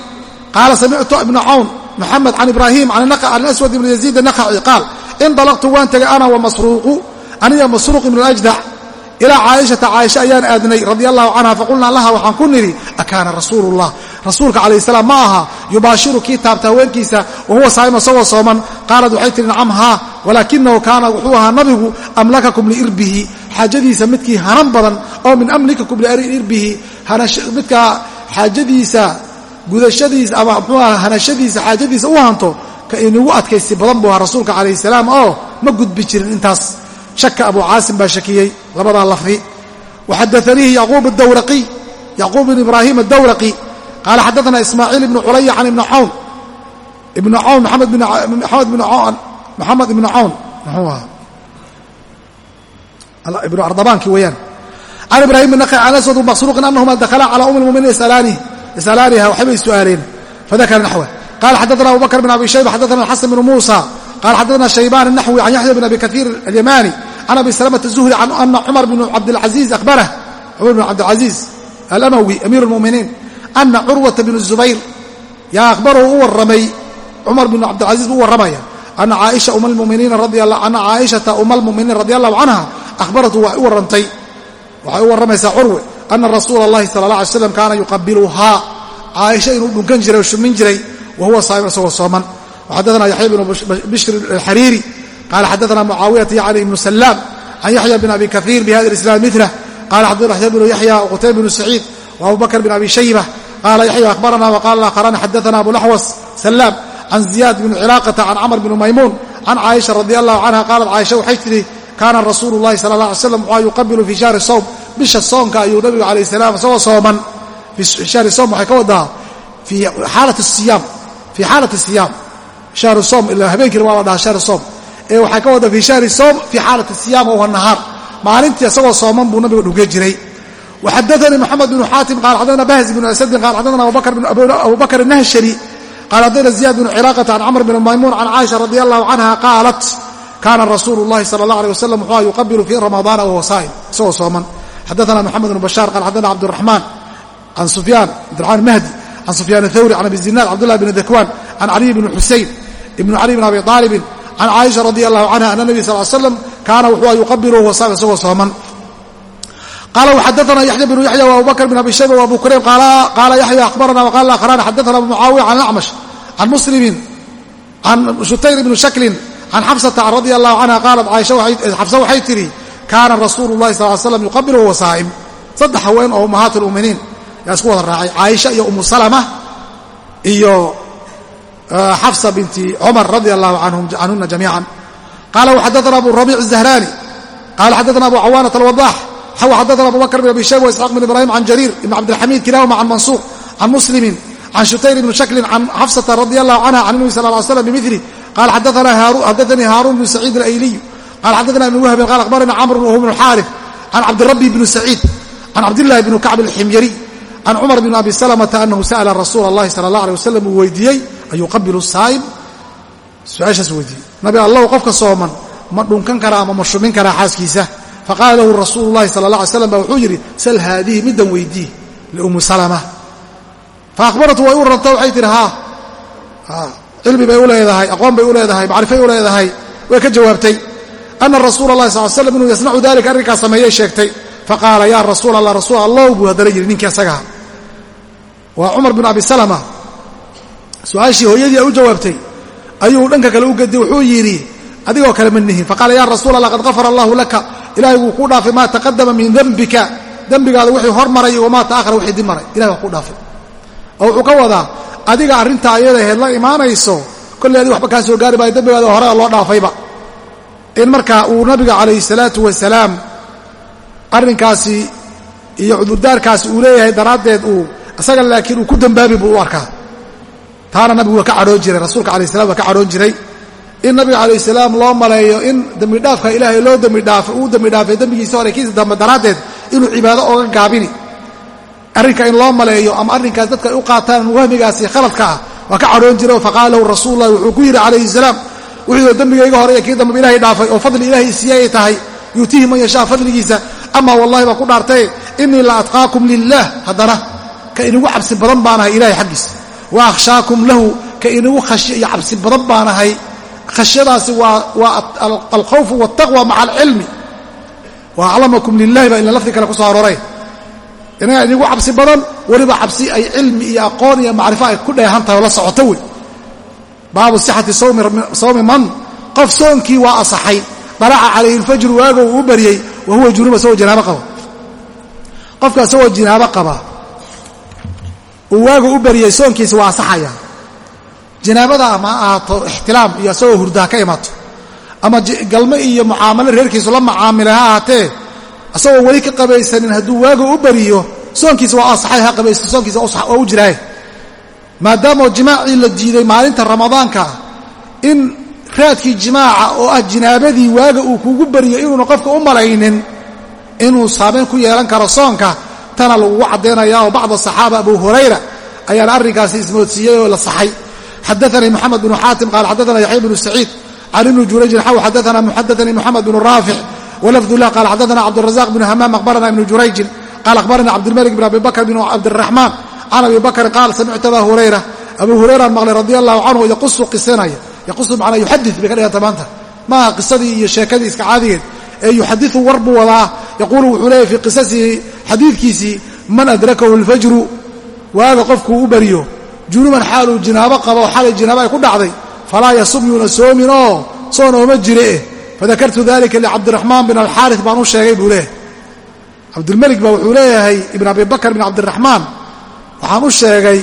qاala samictu iبن cawn mحamed can ibrahim can أswad بn يزيid النkhعي qaal inطلqtu waan tegay ana وmasruuqu aniga masruuq iبn الأجدع ilaa caaishata caaisha ayaan aadnay radia allahu canha faqulnaa laha waxaan ku nidhi akaana rasuulu ullah rasuulka calayh salaam ma aha yubaashiru kii taabta haweenkiisa wahuwa saa'ima isagoo sooman. Qaalad waxay tihi nacam haa walaakinahu kaana wuxuu ahaa nabigu amlakakum liirbihi. Xaajadiisa midkii hanan badan oo min amlikakum liirbihi midkaa xaajadiisa gudashadiisa ama mxuu aha hanashadiisa xaajadiisa u hanto ka inugu adkaysi badan buu ahaa rasuulka calayh salaam oo ma gudbi jirin intaas shaka abu caasim baa shakiyey labadaa lafdi. Waxadaaniihi yacquub bn ibraahim adawraqi qaala xadaana ismaaciil ibnu culaya can ibni cawn ibnu cawn maxamed bn cawn muxuu ahaa? Ibnu ardabaankii weeyaan. Can ibrahim bn naqi can aswad masruuqin anahuma dakhala cala um lmuminiin isalaaniha waxbay su'aaleen. Fadakara naxwa. Qala xadaana abu bakr bn abi shayba xadaana alxasan bn muusa qala xadaana shaybaan الnaxwi can yaxya bn abi kaiir alyamani can abi salmta zuhri ana cumar bn cabdilcaiiz ahbarah cumar bn cabdilcaiiz alamawi amiiru lmuminiin ana curwata bn zubayr yaa ahbarahu u warramay cumar bn cabdilcaiiz buu u warramaya ana caaisha um lmuminiina ana caaishata uma almuminiin radi allahu canha ahbaratu waxay u warramtay waxay u warramaysaa curwe ana rasuula اllahi sala اla alay slam kaana yuqabiluhaa caaisha inuu dhunkan jiray oo shumin jiray wa huwa saa'im isagoo sooman waxadadana yaxya bnu bishri alxariiri qala xadaana mucaawiyata yacni ibnu salaam can yaxya bin abi kaiir bihada isnaad milah qala xadana yaxya bnu yaxya qutayb bnu saciid wa abubakr bin abi shayba qaala yaxya ahbarana waqala akhrana xadaana abulaxwas salaam can ziyaad bn cilaaqata can camr bn maymuun can caaisha radi allahu canha qaalat caaisha waxay tidhi kaana rasuulu llahi sala alla alay slam waxaa yuqabilu fii shahri sowm bisha soonka ayuu nabigu calayh salaam isagoo sooman fii shahri sowm waxay ka wadaa fii xaalati siyaam fii xaalati siyaam shahru soom ilaa habeenkiina waa la dhahaa shahri soom ee waxay ka wada fii shahri soom fii xaalati siyaam wa nahaar. Maalintii isagoo sooman buu nabiga dhuge jiray. Waxadaanii moxamed bnu xaatim qaal xadana bahz bnu asadin qaal xadana abu bakr nahshari qaal xadana ziyad bnu cilaaqata can camr bn maymuun can caaisha radi allahu canha qaalat kaana rasuulu llahi sala allah alيh wasalam wuxua yuqabilu fii ramadaana wahuwa saa'im isagoo sooman. Xadaana moxamed bnu bashaar qaal xadana cabdiraxmaan can sufyaan cabdiraxmaan mahdi can sufyaan athawri can abi zinaad cabdullah bn dakwaan can caliy bni xusein ibn cali bn abi aalibin can caaisha radi allahu canha ana nebi sal slam kaana wuxuu yuqabilu huwa saa'im isagoo sooman qala wxadana yaxya bnu yaxya wabu bakr bn abi shayba wabu kurayb qaala yaxya akhbarana wqala akharani xadana abu mucaawiya can acmash can muslimin can shutayr ibni shaklin can xabsata radi allahu canha qaalat xabsa waxay tidhi kaana rasuulu llahi sal slam yuqabilu huwa saa'im saddex haween oo ummahaat lmuminiin yaa isku wada raacay caaisha iyo umu salama iyo xafsa binti cumar radi allahu canhuna jamiican qala wxadana abu rabiic الzahrani qala xadana abu cawaanat alwadaax xaw xadana abu bakr bn abi shayba waisxaaq bn ibrahim can jariir ibn cabdilxamiid kilahuma can mansuuq can muslimin can shutayr ibni shaklin can xafsata radi allahu canha can nabi sal ly slam bimili qala xadaanii haaruun bnu saciid alayliy qala xadana ibn wahbin qala akhbarana camr whu bn xaarif can cabdirabi bni saciid can cabdillahi bni kacb alximyari can cumar bn abi salamata anahu sa'la rasuula allahi sala allah alay wasalam uu weydiiyey ayuqabilu saa'im su'aashaas weydiiyey. Nabi allahu qofka sooman ma dhunkan karaa ama ma shumin karaa xaaskiisa. Faqaala lahu rasuulu llahi sala ba wuxuu yidhi sal haadihi middan weydii liummi salama. Faahbaratu way u rarta waxay tihi haa bay u leedahay aqoon bay u leedahay macrifay u leedahay. Way ka jawaabtay ana rasuula allahi sal slam inuu yasnacu dalika sheegtay. Faqaala yaa rasuul allah buu haddana yidhi ninkii asagaha waa cumar bin abi salama su'aashii hooyadii u jawaabtay ayuu dhanka kale u gediy wuxuu yidhi adigoo kale ma nihin. Faqaala ya rasuul allah qad gafara allahu laka ilahay wuu kuu dhaafay maa taqadama min dembika dembigaada wixii hormaray wamaa ta'ahara wixii dib ilahay waa kuu dhaafay. Oo wuxuu ka wadaa adiga arrintaa ayada aheed la imaanayso kolley adig waxba kaa soo gaari maayo dembigaada horea loo dhaafayba. In markaa uu nabiga calayhi salaatu wasalaam arrinkaasi iyo cudurdaarkaasi uu leeyahay daraaddeed uu isaga laakiin uu ku dembaabi buu u arkaa taana nabigu waa ka cadhoon jiray rasuulka alayh salam waa ka cadhoon jiray in nabiga calayh salaam loo maleeyo in dembidhaafka ilaahay loo dembidhaafay uu dembidhaafay dembigiisa hore kiisa dambe daraaddeed inuu cibaado ooga gaabini. Arrinka in loo maleeyo ama arrinkaas dadka ay u qaataan wahmigaasi khaladka ah waa ka cadhoon jiray faqaala lahu rasuululahi wuxuu ku yidhi calayhi salaam wuxuu dembigayga hore iyo kii dambeba ilahay dhaafay oo fadli ilaahay siiyey ay tahay yuutiihi man yashaa fadligiisa ama wallahi baa ku dhaartaye innii la atqaakum lilah haddana ka inagu cabsi badan baanahay ilahay xaggiisa wa lahu ka inagu khashyo iyo cabsi badan baanahay khashyadaasi waa alkhawfu waltaqwa maca alcilmi wa aclamakum lilahi baa ila lafdi kale ku soo arooray inaga inagu cabsi badan weliba cabsi ay cilmi iyo aqoon iyo macrifo ay ku dheehan tahay oo la socoto wey baabu sixati sawmi man qof soonkii waa asaxay dalaca calayhi lfajru waago uu u baryey wa huwa junuba isagoo janaabo qaba qofka isagoo jinaabo qaba uu waago u baryey soonkiisa waa asaxaya janaabada ama ha ahaato ixtilaam iyo isagoo hurdaha ka imaato ama galmo iyo mucaamalo reerkiisu la macaamilay ha ahaatee isagoo weli ka qabaysanin hadduu waago u bariyo soonkiisa waa asaxay ha qabaysto soonkiisa waa u jiraaye maadaamoo jimaacii la diiday maalinta ramadaanka in raadkii jimaaca oo ah jinaabadii waaga uu kugu bariyo inuuna qofka u malaynin inuu saamayn ku yeelan karo soonka tana lagugu caddaynaya oo bacda saxaaba abu hurayra ayaana arrinkaasi ismoodsiiyey oo la saxay. Xadaanii moxamed bnu xaatim qaal xadaana yaxya bnu saciid can ibni jurayjin xaw xadaana muxadaanii moxamed bnu raafic walafdulah qaal xadaana cabdurazaq bnu hamaam akhbarana ibnu jurayjin qaal akhbarana cabdilmalik bn abi bakr bn cabdiraxmaan can abi bakrin qaal samictu aba hurayra abu hurayraan maqlay radi allahu canhu yaqusu qisanaya yaqusu macnaa yuxadi bay ka dhiganta maanta. Maaha qisadii iyo sheekadii iska caadigeed ee yuxadiu war buu wadaa yaquulu wuxuu leeyahy fii qisasihi xadiidkiisii man adrakahu alfajru waaga qofkuu u bariyo junuban xaaluu jinaabo qabo xalay jinaabo ay ku dhacday falaa yasum yuuna soomin oo soon ooma jire eh fadakartu dalika licabdiraxmaan bin alxaaris baan u sheegay buu leeyahay. Cabdilmelik baa wuxuu leeyahay ibn abi bakr bin cabdiraxmaan waxaan u sheegay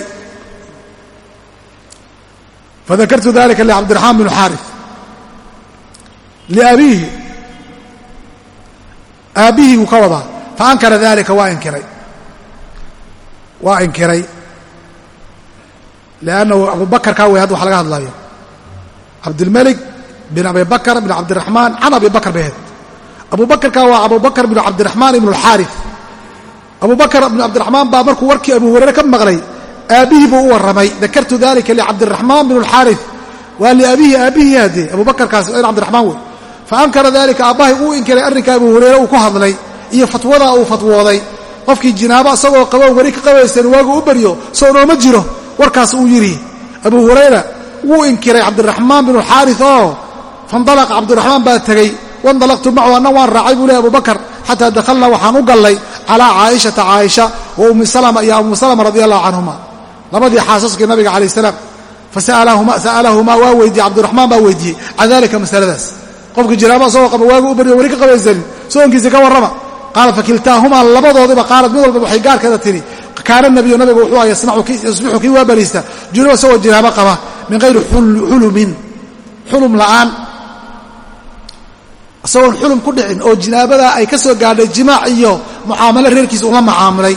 fadakartu dalika licabdiraxmaan bin xaari liabiihi aabbihii buu ka wadaa faankara dalika waa inkiray waa inkiray liannahu abubakarkaa wey hadda wax laga hadlayo cabdilmelik bin abi bakr bin cabdiraxmaan can abi bakr bay ahayd abu bakarkaa waa abu bakr bin cabdiraxmaan ibn alxaari abu bakr bn cabdiraxmaan baa markuu warkii abu hurayre ka maqlay aabbihii buu u warramay dakartu dalika licabdiraxmaan bin alxaari waa liabihi aabbihii haddee abu bakarkaas in cabdiraxmaan wey faankara dalika aabbahay uu inkiray arrinka abu hurayre uu ku hadlay iyo fatwadaa uu fatwooday. Qofkii jinaabo isagoo qabo weli ka qabaysan waagu u baryo soo jiro. Warkaas uu yidhi abu hurayra wuu inkiray cabdiraxmaan bin alxaari oo fandalaqa cabdiraxmaan baa tegey. Wandalaqtu macahu anna waan raacay buu leh abu bakar xataa dakhalna waxaan u gallay calaa caaishata caaisha wa ummi salama iyo ummu salama radi allahu canhuma. Labadii xaasaskii nabiga calayh salaam fasa'alahumaa waa weydiiyey cabdiraxmaan baa weydiiyey. Can dalika masaladaas. Qofka jinaaba isagoo qaba waagu u baryo weli ka qabaysanin soonkiisa ka warrama qaala fakiltaahumaa labadoodiba qaalad mid walba waxay gaarkeeda tidhi kaana nabiyu nabigu wuxuu aha yasbixu kii waa bariista junuba isagoo jinaabo qaba min hayri xulumin xulum la'aan isagoon xulum ku dhicin oo jinaabadaa ay ka soo gaadhay jimaac iyo mucaamalo reerkiisa ula macaamilay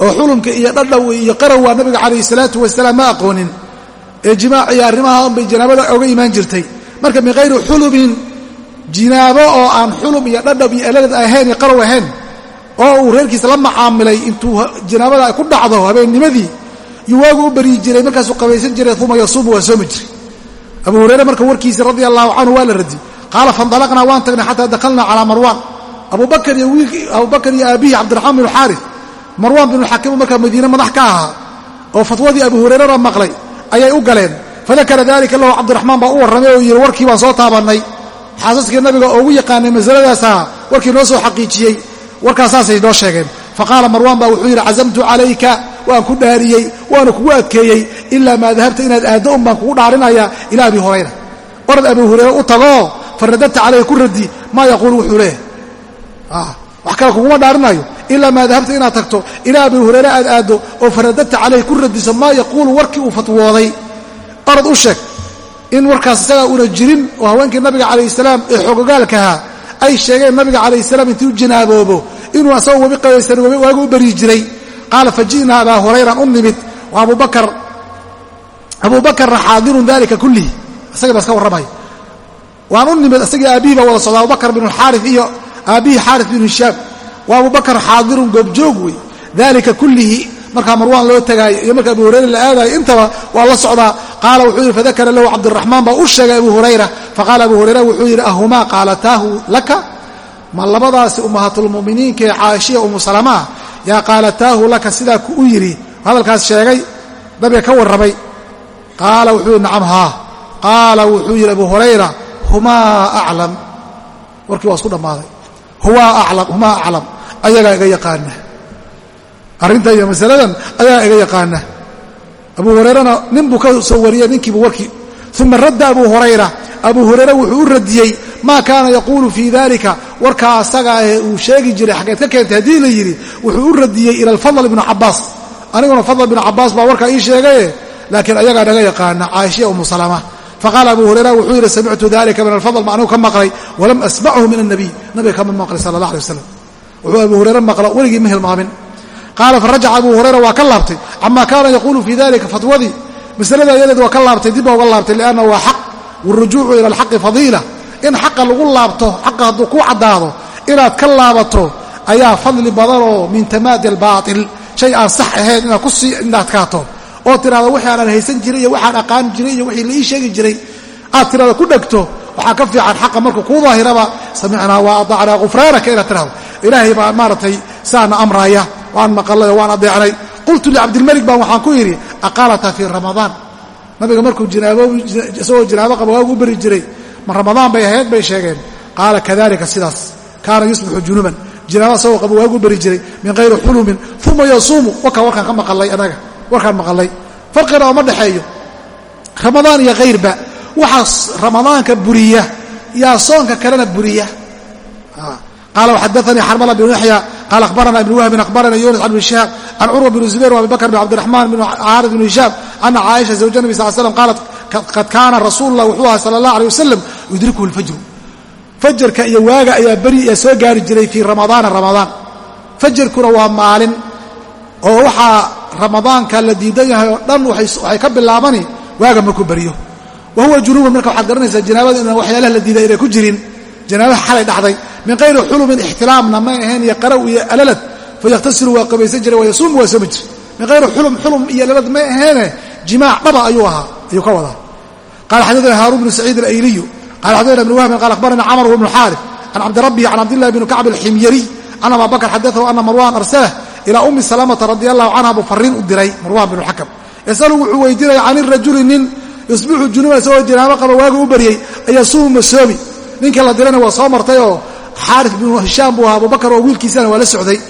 oo xulumka iyo dhadhow iyo qarawaa nabiga calayhi salaatu wasalaam ma aqoonin ee jimaac iyo arrimaha unbay janaabada oga imaan jirtay marka min hayri xulumin jinaabo oo aan xulum iyo dhadhab iyo elalad ahayn iyo qarow ahayn oo uu reerkiisa la macaamilay intuu janaabada ku dhacdo habeennimadii yuu waagu u baryi jiray markaasuu qabaysan jiray uma yasuumu waa soomi jiray abu hurayre marka warkiisa radia allahu canhu waa la radiyey. Qaala faindalaqnaa waan tagnay xataa dakhalnaa calaa marwaan. Abubakar iyo abubakar iyo aabihi cabdiraxmaan binu xaaris marwaan binu xakimu markaa madiine madax ka ahaa oo fatwadii abu hurayrena maqlay ayay u galeen. Fadakara dalika lahu cabdiraxmaan baa u warramay oo yidhi warkii baan soo taabannay xaasaskii nabiga oo ugu yaqaanay masaladaasaa warkii noo soo xaqiijiyey warkaasaasay noo sheegeen. Faqaala marwaan baa wuxuu yidhi cazamtu calayka waan ku dhaariyey waana kugu adkeeyey ilaa maa dahabta inaad aaddo un baan kugu dhaarinayaa ilaa abi hurayra. Orad abi hurayra u tagoo faradadta calayhi ku raddi maa yaquulu? Wuxuu leeyahay. Wax kale kuguma dhaarinayo. Ilaa maa dahabta inaad tagto ilaa abi hurayre aad aaddo oo faradadta calayhi ku radiso maa yaquulu? Warkii uu fatwooday. Orad u sheeg in warkaas isagaa una jirin oo haweenkii nabiga calayh salaam ee xoogogaalkahaa ay sheegeen nabiga calayh salaam intuu jinaaboobo inuu asagoo webi qabaysan waagu u baryi jiray. Qaala faji'naa abaa hurayran u nimid. Wa abubakar abuubakarna xaadirun dalika kullihi. Isagii iska warramaya waan u nimid isagii aabbihi wada socda abubakar binu xaari iyo aabbihii xaari binu hishaam. Wa abubakar xaadirun goobjoog wey dalika kullihi. Markaa marwaan loo tagaayo iyo marka abu hurayra la aadayo intaba waa la socdaa qaala wuxuu yidhi fadakara lahu cabdiraxmaan baa u sheegay abu hurayra faqaala abu hurayra wuxuu yidhi ahumaa qaalataahu laka ma labadaasi ummahaatulmu'miniinka ee caashiya umu salamaa yaa qaalataahu laka sidaa ku u yidhi hadalkaas sheegay nabiga ka warramay qaala wuxuu yidhi nacam haa qaala wuxuu yidhi abu hurayra humaa aclam warkii waa isku dhammaaday humaa aclam ayagaa iga yaqaana arrinta iyo masaladan ayaa iga yaqaana abu hurayrana nin buu ka soo wariyey ninkiibu warkii uma radda abu hurayra. Abu hurayre wuxuu u radiyey maa kaana yaquulu fii dalika warkaa asaga ee uu sheegi jiray xaggeed ka keentay haddii la yidhi wuxuu u radiyey ila alfadl ibnu cabaas aniguna fadl ibnu cabaas baa warkaa ii sheegaye laakiin ayagaa naga yaqaana caaishiya umu salama faqaala abu hurayra wuxuu yidhi samictu dalika min alfadl. Ma anigu ka maqlay walam asmachu min annabiy. Nabiga kama maqlay sala allah alay wasalam wuxuu abu hurayre maqlo weligii ma hilmaamin qaala farajaca abu hurayra waa ka laabtay cama kaana yaquulu fii dalika fatwadii masalada ayadeed waa ka laabtay dib baa uga laabtay lianna waa xaq wاlrujuucu ila alxaqi fadiila in xaqa lagu laabto xaqa hadduu ku caddaado inaad ka laabato ayaa fadli badanoo min tamaadi albaatil shay aan sax ahayn inaad ku sii indhaadkaato oo tidhahdo wixii aanan haysan jiray iyo waxaan aqaan jiray iyo wixii la ii sheegi jiray aad tidhahdo ku dhegto waxaa ka fiican xaqa markuu kuu daahiraba samicnaa wa adacnaa gufraanaka inaad tidhahdo ilaahay baa maaragtay saana amraaya waan maqalay waan adeecnay. Qultu licabdilmalik baan waxaan ku idhi aqaalata fii ramadaan nabiga markuu isagoo jinaabo qaba waa ugu beri jiray. Ma ramadaan bay ahayd bay sheegeen. Qaala kadalika sidaas. Kaana yusbixu junuban. Jinaaba isagoo qaba waa ugu beri jiray min hayri xulumin. Uma yasuumu. Wakan warkaan ka maqalay anaga warkaan maqalay. Farqina ooma dhexeeyo. Ramadaan iyo kayrba waxaas ramadaanka buriya yaa soonka kalena buriya. Ah. Qaala xadaanii xarmala binu yaxya qaal abarana ibn wahbin abarana yunis an bn shihaab can curwa bn zubayr abi bakr bn cabdiraxmaan bn caarib bn hishaam ana caaisha zawja nabi sal slam qaalat qad kaana rasuul lah wuxuu ahaa sala allah aleh wasalam yudrikuhu lfajru fajarka iyo waaga ayaa beri ee soo gaari jiray fii ramadaana ramadaan fajarkuna waa maalin oo waxaa ramadaanka la diidan yahay oo dhan waxay ka bilaabani waaga markuu beriyo wa huwa junuubun marka waxaad garanaysaa janaabada inaan waxyaalaha la diiday min hayri xulumin ixtilaamna may ahayn iyo qaraw iyo alalad fayakhtasilu waa qabaysan jiray waa yasuumu waa soomi jiray min hayri xulum xulum iyo alalad may ahaene jimaac dhaba ayuu ahaa ayuu ka wadaa. Qala xadadana haaruun bnu saciid alayliyu qala xadadana ibn wahbin qala akhbarana camr bnu xaarif can cabdirabbihi can cabdillahi bni kacb alximyariy can aba bakr xadaahu ana marwan arsalah ilaa ummi salamata radi allahu canha buu fariin u diray marwan binu xakam yasalu wuxuu weydiinaya can irajuli nin yusbixu junuuban isagoo janaabo qaba waagu u baryey ayaa suumu masoomi ninka la dirana waa soo martay oo xaari binu hishaam buu ahaa abubakar oo wiilkiisana waa la socday.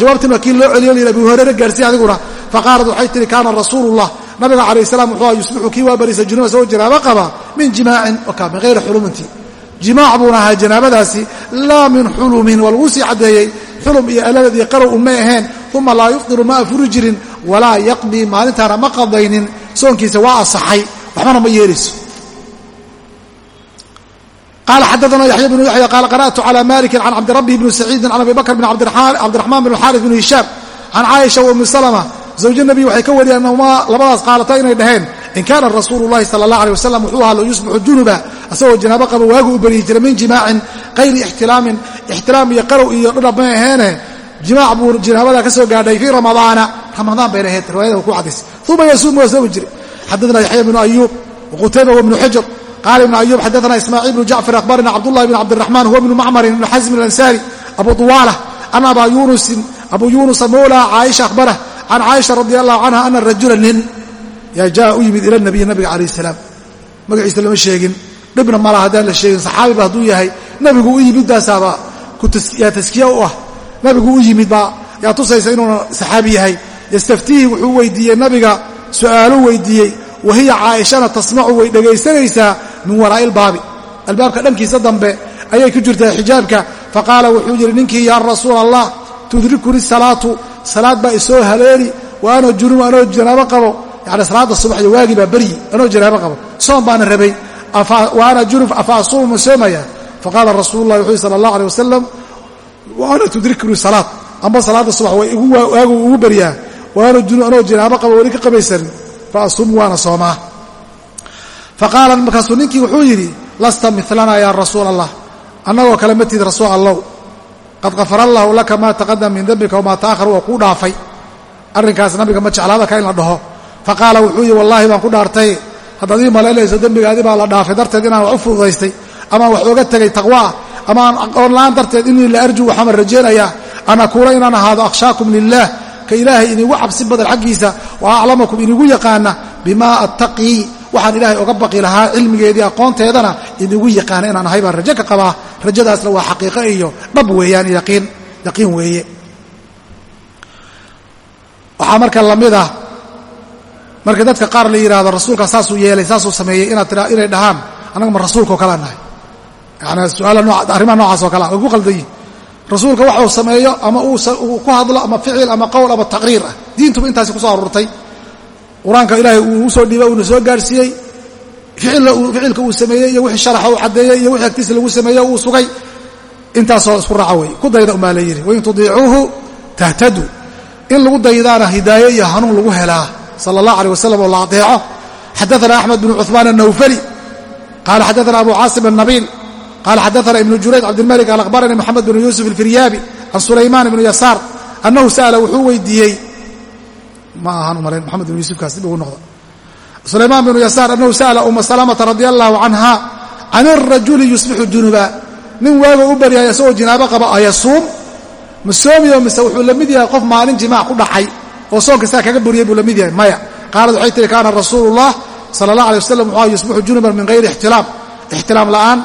Jawaabtina kii loo celiyo layidhi abu hurayre gaarsiin adiguna faqaalat waxay tihi kaana rasuulullah. Nabiga calayh salam wuxuu aha yusbixu kii waa barisa junuba isagoo janaabo qaba min jimaacin oka min hayri xuluminti jimaac buuna ahaa janaabadaasi laa min xulumin waa lagu sii caddeeyey. Xulum iyo alalad iyo qarow un may ahayn uma laa yufdiru ma afuri jirin walaa yaqdii maalintaana ma qadaynin. Soonkiisa waa asaxay waxbana ma yeelayso qala xadaana yaxya bnu yaxya qaala qara'tu cala maliki can cabdirabbi bni saciidin can abi bakr bn cabdiraxmaan bn xaaris bn hishaam can caaisha wa ummi salma zawja nabiy waxay ka wariyeen annahumaa labadaas qaalata inay dhaheen in kaana rasuulu llahi sala allah alay wasalam wuxuu ahaa loo yusbixu junuba asagoo janaabo qaba waagu u beryi jiray min jimaacin kayri ixtilaamin ixtilaam iyo qarow iyo dhadhab may aheene jimaac buu janaabada ka soo gaadhay fii ramadaana ramadaan bayna ahayd riwaayada ku cadaysay uma yasuumu waa soomi jiray qala ibnu ayuub xadana ismaaciil bnu jacfar akhbarana cabdullahi bn cabdiraxmaan huwa bnu macmarin ibnu xasmin alansaari abu duwaala an aba yunusin abu yunusa mawla caaisha akhbarah can caaisha radi allahu canha ana rajula nin yaa jaa u yimid ila nabiy nabiga calayh salaam magaciisa lama sheegin dhibna mala haddaan la sheegin saxaabiba hadduu yahay nabigu u yimidbaasaaba yaa taskiya u ah nabigu u yimid baa yaa tusaysa inuuna saxaabi yahay yastaftihi wuxuu weydiiyey nabiga su'aalu weydiiyey wahiya caaishana tasmacu way dhegaysanaysaa min waraa'i ilbaabi albaabka dhankiisa dambe ayay ku jirtaa xijaabka. Faqaala wuxuu yidhi ninkii yaa rasuula allah tudrikuni salaatu salaad baa isoo haleeli wa ana junub anoo janaabo qabo. Yani salaadda subax iyo waagii baa beryi anoo janaabo qabo. Soom baana rabay. Wa ana junub afa asuumu ma soomaya. Faqaala rasuulu lah wuxuu sala allah aleh wasalam wa ana tudrikuni salaad amba salaadda subax waagu ugu beryaa wa anoo waana soomaa faqaala markaasuu ninkii wuxuu yidhi lasta milana yaa rasuul allah annagoo kale ma tid rasuul allow. Qad kafara allahu laka maa taqadama min dembika wamaa ta'ahar waa kuu dhaafay. Arrinkaas nabiga ma jeclaadaka in la dhaho. Faqaala wuxuu yidhi wallaahi baan ku dhaartay. Haddaad malaynayso dembigaadii baa la dhaafay. Darteed inaan wax u fududaystay amaan wax ooga tegay taqwaah amaan aqoonla'aan darteed inii la arju waxaan rajaynayaa an akuuna inaan ahaado akhshaakum lilah ka ilaahay inigu cabsi badan xaggiisa wa aclamakum inigu yaqaana bimaa attaqii waxaan ilaahay oga baqi lahaa cilmigeedii aqoonteedana inigu yaqaana inaan ahay baan rajo ka qabaa. Rajadaasna waa xaqiiqo iyo dhab weeyaan yaqiin yaqiin weeye. Waxaa marka la mid ah marka dadka qaar la yidhaahdo rasuulkaa saasuu yeelay saasuu sameeyey inaad tiraa inay dhahaan annaga ma rasuulkao kalea nahay. Yani suaala arrimaha noocaas oo kalea way ku qaldayin rasuulka waxuu sameeyo ama uu ku hadlo ama ficil ama qowl ama taqriir ah. Diintuba intaasi ku soo aruurtay qur'aanka ilaahay uu u soo dhiibay uuna soo gaarsiiyey ficilka uu sameeyey iyo wixii sharaxa uu caddeeyey iyo wixii agtiisa lagu sameeye uu sugay intaasoo isku raaca wey ku dayda umbaa layidhi wain tudiicuuhu tahtadu. In lagu daydaana hidaaye iyo hanuun lagu helaa sala allah aleh wasalam oo la adeeco xadaana axmed bnu cuثmaan annawfali. Qaala xadaana abu caasim annabiil. Qaala xadaana ibnu jurayd cabdilmalik qaal akhbaranii bnu yuusuf alfiryaabi can sulaymaan ibnu yasaar. Annahu sa'ala wuxuu weydiiyey ma ahaan umalayn moxamed bnu yuusufkaas dib ugu noqda sulaymaan bnu yasaar annahu sa'ala uma salamata radi allahu canha can irajuli yusbixu junuba nin waago u baryaaya isagoo jinaabo qaba ayasuum ma soomiyo mise wuxuu la yahay qof maalin jimaac ku dhacay oo soonka saa kaga buriyay buu la mid yahay? Maya. Qaalad waxay tihi kaana rasuulu ullah sala allah alay wasalam wuxuu yusbixu junuban min hayri ixtilaam. Ixtilaam la'aan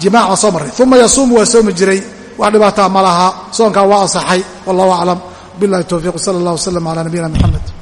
jimaac waa soo marray. Uma yasuumu waa soomi jiray. Wax dhibaataa ma laha. Soonkaa waa ansaxay. Wallahu aclam billahi towfiiq sala allah wasalam calaa nabiyina moxamed